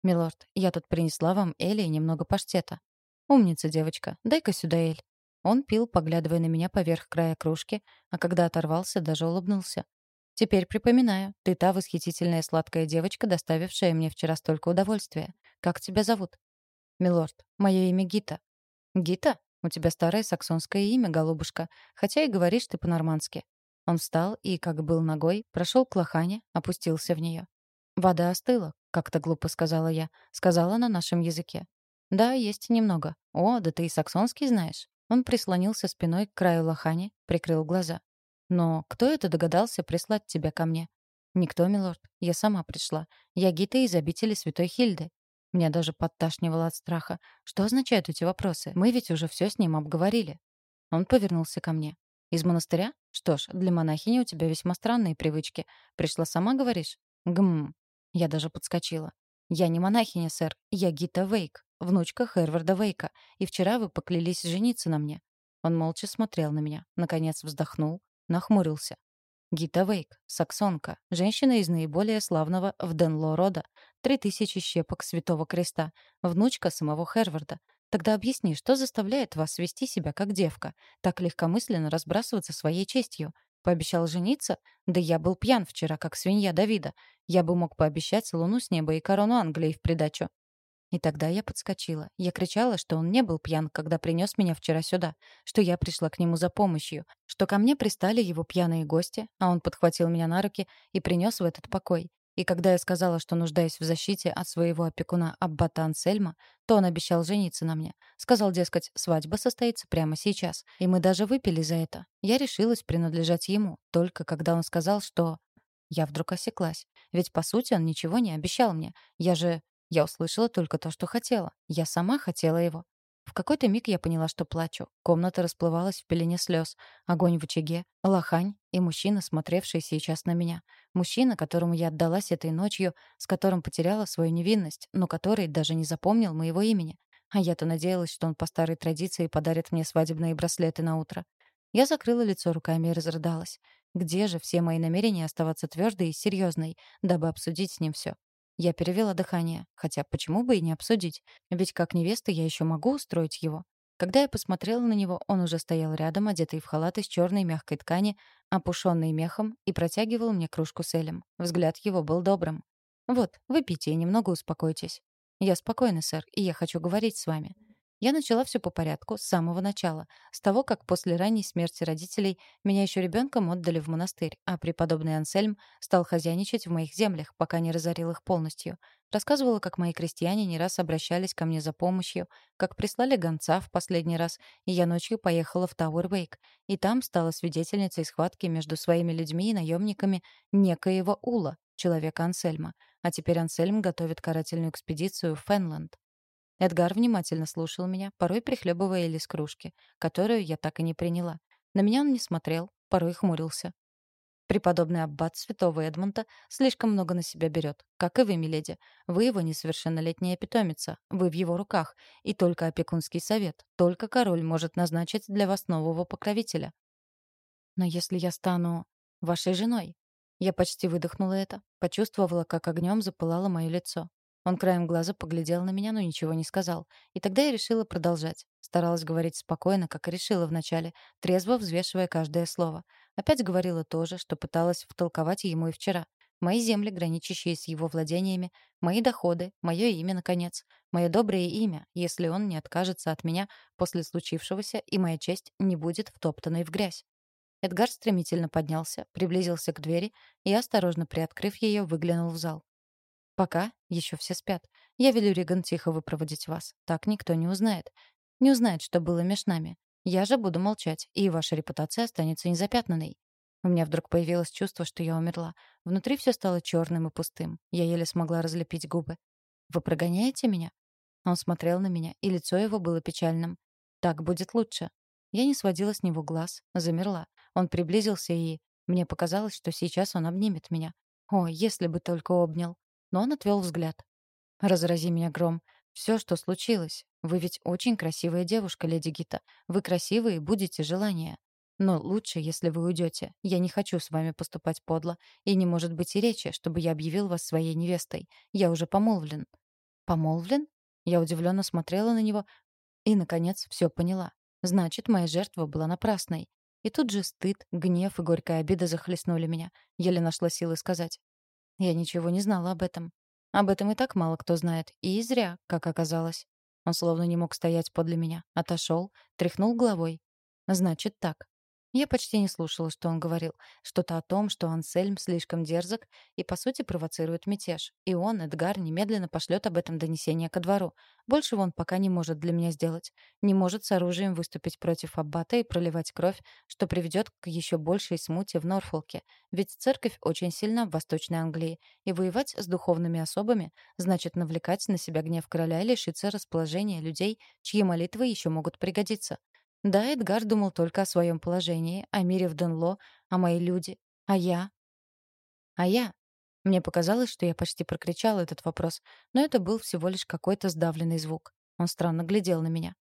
«Милорд, я тут принесла вам Эли и немного паштета». «Умница, девочка, дай-ка сюда Эль». Он пил, поглядывая на меня поверх края кружки, а когда оторвался, даже улыбнулся. «Теперь припоминаю, ты та восхитительная сладкая девочка, доставившая мне вчера столько удовольствия. Как тебя зовут?» «Милорд, мое имя Гита». «Гита? У тебя старое саксонское имя, голубушка, хотя и говоришь ты по-нормански». Он встал и, как был ногой, прошел к лохане, опустился в нее. «Вода остыла», — как-то глупо сказала я. Сказала на нашем языке. «Да, есть немного. О, да ты и саксонский знаешь». Он прислонился спиной к краю лохани, прикрыл глаза. «Но кто это догадался прислать тебя ко мне?» «Никто, милорд. Я сама пришла. Я Гита из обители Святой Хильды». Меня даже подташнивало от страха. Что означают эти вопросы? Мы ведь уже все с ним обговорили. Он повернулся ко мне. «Из монастыря? Что ж, для монахини у тебя весьма странные привычки. Пришла сама, говоришь? Гм. Я даже подскочила. Я не монахиня, сэр. Я Гита Вейк, внучка Херварда Вейка. И вчера вы поклялись жениться на мне. Он молча смотрел на меня, наконец вздохнул, нахмурился. Гита Вейк, саксонка, женщина из наиболее славного в Денло рода, три тысячи щепок Святого Креста, внучка самого Херварда. Тогда объясни, что заставляет вас вести себя как девка, так легкомысленно разбрасываться своей честью? Пообещал жениться? Да я был пьян вчера, как свинья Давида. Я бы мог пообещать луну с неба и корону Англии в придачу. И тогда я подскочила. Я кричала, что он не был пьян, когда принес меня вчера сюда, что я пришла к нему за помощью, что ко мне пристали его пьяные гости, а он подхватил меня на руки и принес в этот покой. И когда я сказала, что нуждаюсь в защите от своего опекуна Аббата Ансельма, то он обещал жениться на мне. Сказал, дескать, свадьба состоится прямо сейчас. И мы даже выпили за это. Я решилась принадлежать ему, только когда он сказал, что... Я вдруг осеклась. Ведь, по сути, он ничего не обещал мне. Я же... Я услышала только то, что хотела. Я сама хотела его. В какой-то миг я поняла, что плачу. Комната расплывалась в пелене слез. Огонь в очаге, лохань и мужчина, смотревший сейчас на меня. Мужчина, которому я отдалась этой ночью, с которым потеряла свою невинность, но который даже не запомнил моего имени. А я-то надеялась, что он по старой традиции подарит мне свадебные браслеты на утро. Я закрыла лицо руками и разрыдалась. Где же все мои намерения оставаться твердой и серьезной, дабы обсудить с ним все? Я перевела дыхание, хотя почему бы и не обсудить? Ведь как невеста я еще могу устроить его. Когда я посмотрела на него, он уже стоял рядом, одетый в халат из черной мягкой ткани, опушенный мехом, и протягивал мне кружку с элем. Взгляд его был добрым. «Вот, выпейте и немного успокойтесь». «Я спокойна, сэр, и я хочу говорить с вами». Я начала все по порядку, с самого начала, с того, как после ранней смерти родителей меня еще ребенком отдали в монастырь, а преподобный Ансельм стал хозяйничать в моих землях, пока не разорил их полностью. Рассказывала, как мои крестьяне не раз обращались ко мне за помощью, как прислали гонца в последний раз, и я ночью поехала в Тауэр-Вейк, и там стала свидетельницей схватки между своими людьми и наемниками некоего Ула, человека Ансельма. А теперь Ансельм готовит карательную экспедицию в Фенланд. Эдгар внимательно слушал меня, порой прихлебывая из кружки, которую я так и не приняла. На меня он не смотрел, порой хмурился. Преподобный аббат святого Эдмонта слишком много на себя берет, как и вы, миледи. Вы его несовершеннолетняя питомица, вы в его руках, и только опекунский совет, только король может назначить для вас нового покровителя. Но если я стану вашей женой? Я почти выдохнула это, почувствовала, как огнем запылало мое лицо. Он краем глаза поглядел на меня, но ничего не сказал. И тогда я решила продолжать. Старалась говорить спокойно, как и решила вначале, трезво взвешивая каждое слово. Опять говорила то же, что пыталась втолковать ему и вчера. Мои земли, граничащие с его владениями, мои доходы, мое имя, наконец, мое доброе имя, если он не откажется от меня после случившегося, и моя честь не будет втоптанной в грязь. Эдгар стремительно поднялся, приблизился к двери и, осторожно приоткрыв ее, выглянул в зал. Пока еще все спят. Я велю Риган тихо выпроводить вас. Так никто не узнает. Не узнает, что было между нами. Я же буду молчать, и ваша репутация останется незапятнанной. У меня вдруг появилось чувство, что я умерла. Внутри все стало черным и пустым. Я еле смогла разлепить губы. «Вы прогоняете меня?» Он смотрел на меня, и лицо его было печальным. «Так будет лучше». Я не сводила с него глаз, замерла. Он приблизился, и... Мне показалось, что сейчас он обнимет меня. О, если бы только обнял но он отвел взгляд. «Разрази меня гром. Все, что случилось. Вы ведь очень красивая девушка, леди Гита. Вы красивые будете желания. Но лучше, если вы уйдете. Я не хочу с вами поступать подло. И не может быть и речи, чтобы я объявил вас своей невестой. Я уже помолвлен». «Помолвлен?» Я удивленно смотрела на него и, наконец, все поняла. Значит, моя жертва была напрасной. И тут же стыд, гнев и горькая обида захлестнули меня. Еле нашла силы сказать. Я ничего не знала об этом. Об этом и так мало кто знает. И зря, как оказалось. Он словно не мог стоять подле меня. Отошел, тряхнул головой. Значит так. Я почти не слушала, что он говорил. Что-то о том, что Ансельм слишком дерзок и, по сути, провоцирует мятеж. И он, Эдгар, немедленно пошлет об этом донесение ко двору. Большего он пока не может для меня сделать. Не может с оружием выступить против Аббата и проливать кровь, что приведет к еще большей смуте в Норфолке. Ведь церковь очень сильна в Восточной Англии. И воевать с духовными особами значит навлекать на себя гнев короля и лишиться расположения людей, чьи молитвы еще могут пригодиться. Да, Эдгар думал только о своем положении, о мире в Денло, о моей люди. А я? А я? Мне показалось, что я почти прокричала этот вопрос, но это был всего лишь какой-то сдавленный звук. Он странно глядел на меня.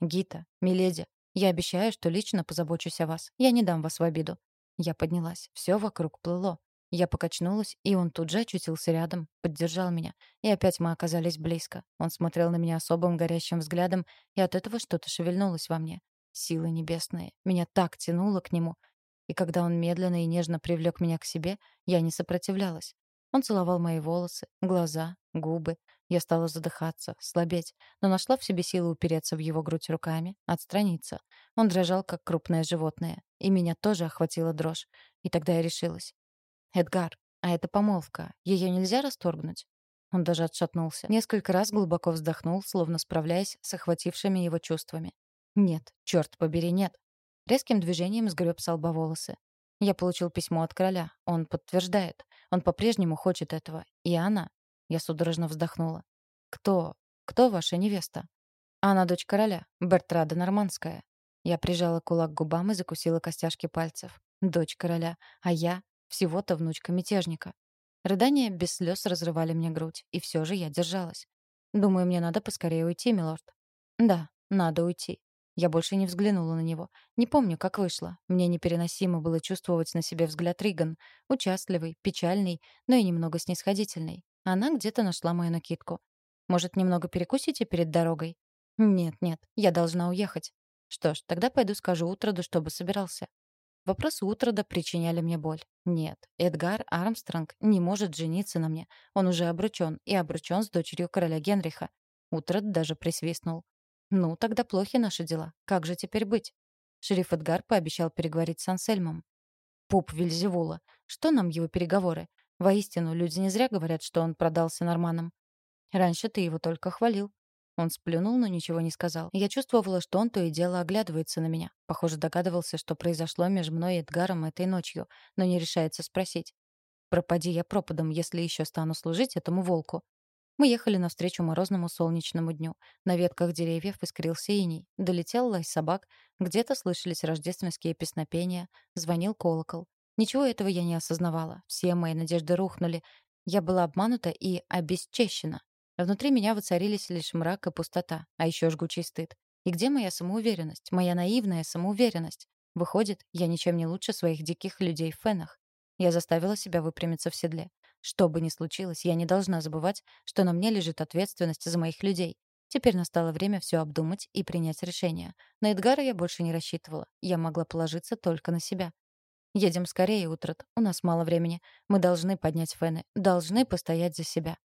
«Гита, миледи, я обещаю, что лично позабочусь о вас. Я не дам вас в обиду». Я поднялась. Все вокруг плыло. Я покачнулась, и он тут же очутился рядом, поддержал меня. И опять мы оказались близко. Он смотрел на меня особым горящим взглядом, и от этого что-то шевельнулось во мне. Силы небесные. Меня так тянуло к нему. И когда он медленно и нежно привлек меня к себе, я не сопротивлялась. Он целовал мои волосы, глаза, губы. Я стала задыхаться, слабеть, но нашла в себе силы упереться в его грудь руками, отстраниться. Он дрожал, как крупное животное. И меня тоже охватила дрожь. И тогда я решилась. «Эдгар, а это помолвка. Ее нельзя расторгнуть?» Он даже отшатнулся. Несколько раз глубоко вздохнул, словно справляясь с охватившими его чувствами. «Нет, черт побери, нет». Резким движением сгреб с лба волосы. Я получил письмо от короля. Он подтверждает. Он по-прежнему хочет этого. И она. Я судорожно вздохнула. Кто? Кто ваша невеста? Она дочь короля, Бертрада Нормандская. Я прижала кулак к губам и закусила костяшки пальцев. Дочь короля. А я всего-то внучка мятежника. Рыдания без слез разрывали мне грудь, и все же я держалась. Думаю, мне надо поскорее уйти, милорд. Да, надо уйти. Я больше не взглянула на него. Не помню, как вышло. Мне непереносимо было чувствовать на себе взгляд Риган. Участливый, печальный, но и немного снисходительный. Она где-то нашла мою накидку. «Может, немного перекусите перед дорогой?» «Нет, нет, я должна уехать». «Что ж, тогда пойду скажу Утроду, чтобы собирался». Вопросы Утрода причиняли мне боль. Нет, Эдгар Армстронг не может жениться на мне. Он уже обручён, и обручён с дочерью короля Генриха. Утрод даже присвистнул. «Ну, тогда плохи наши дела. Как же теперь быть?» Шериф Эдгар пообещал переговорить с Ансельмом. Пуп Вильзевула. Что нам его переговоры? Воистину, люди не зря говорят, что он продался норманам. Раньше ты его только хвалил. Он сплюнул, но ничего не сказал. Я чувствовала, что он то и дело оглядывается на меня. Похоже, догадывался, что произошло между мной и Эдгаром этой ночью, но не решается спросить. Пропади я пропадом, если еще стану служить этому волку. Мы ехали навстречу морозному солнечному дню. На ветках деревьев искрился иней. Долетел лай собак. Где-то слышались рождественские песнопения. Звонил колокол. Ничего этого я не осознавала. Все мои надежды рухнули. Я была обманута и обесчещена. Внутри меня воцарились лишь мрак и пустота, а еще жгучий стыд. И где моя самоуверенность? Моя наивная самоуверенность? Выходит, я ничем не лучше своих диких людей в фенах. Я заставила себя выпрямиться в седле. Что бы ни случилось, я не должна забывать, что на мне лежит ответственность за моих людей. Теперь настало время все обдумать и принять решение. На Эдгара я больше не рассчитывала. Я могла положиться только на себя. «Едем скорее, Утрат. У нас мало времени. Мы должны поднять фены. Должны постоять за себя».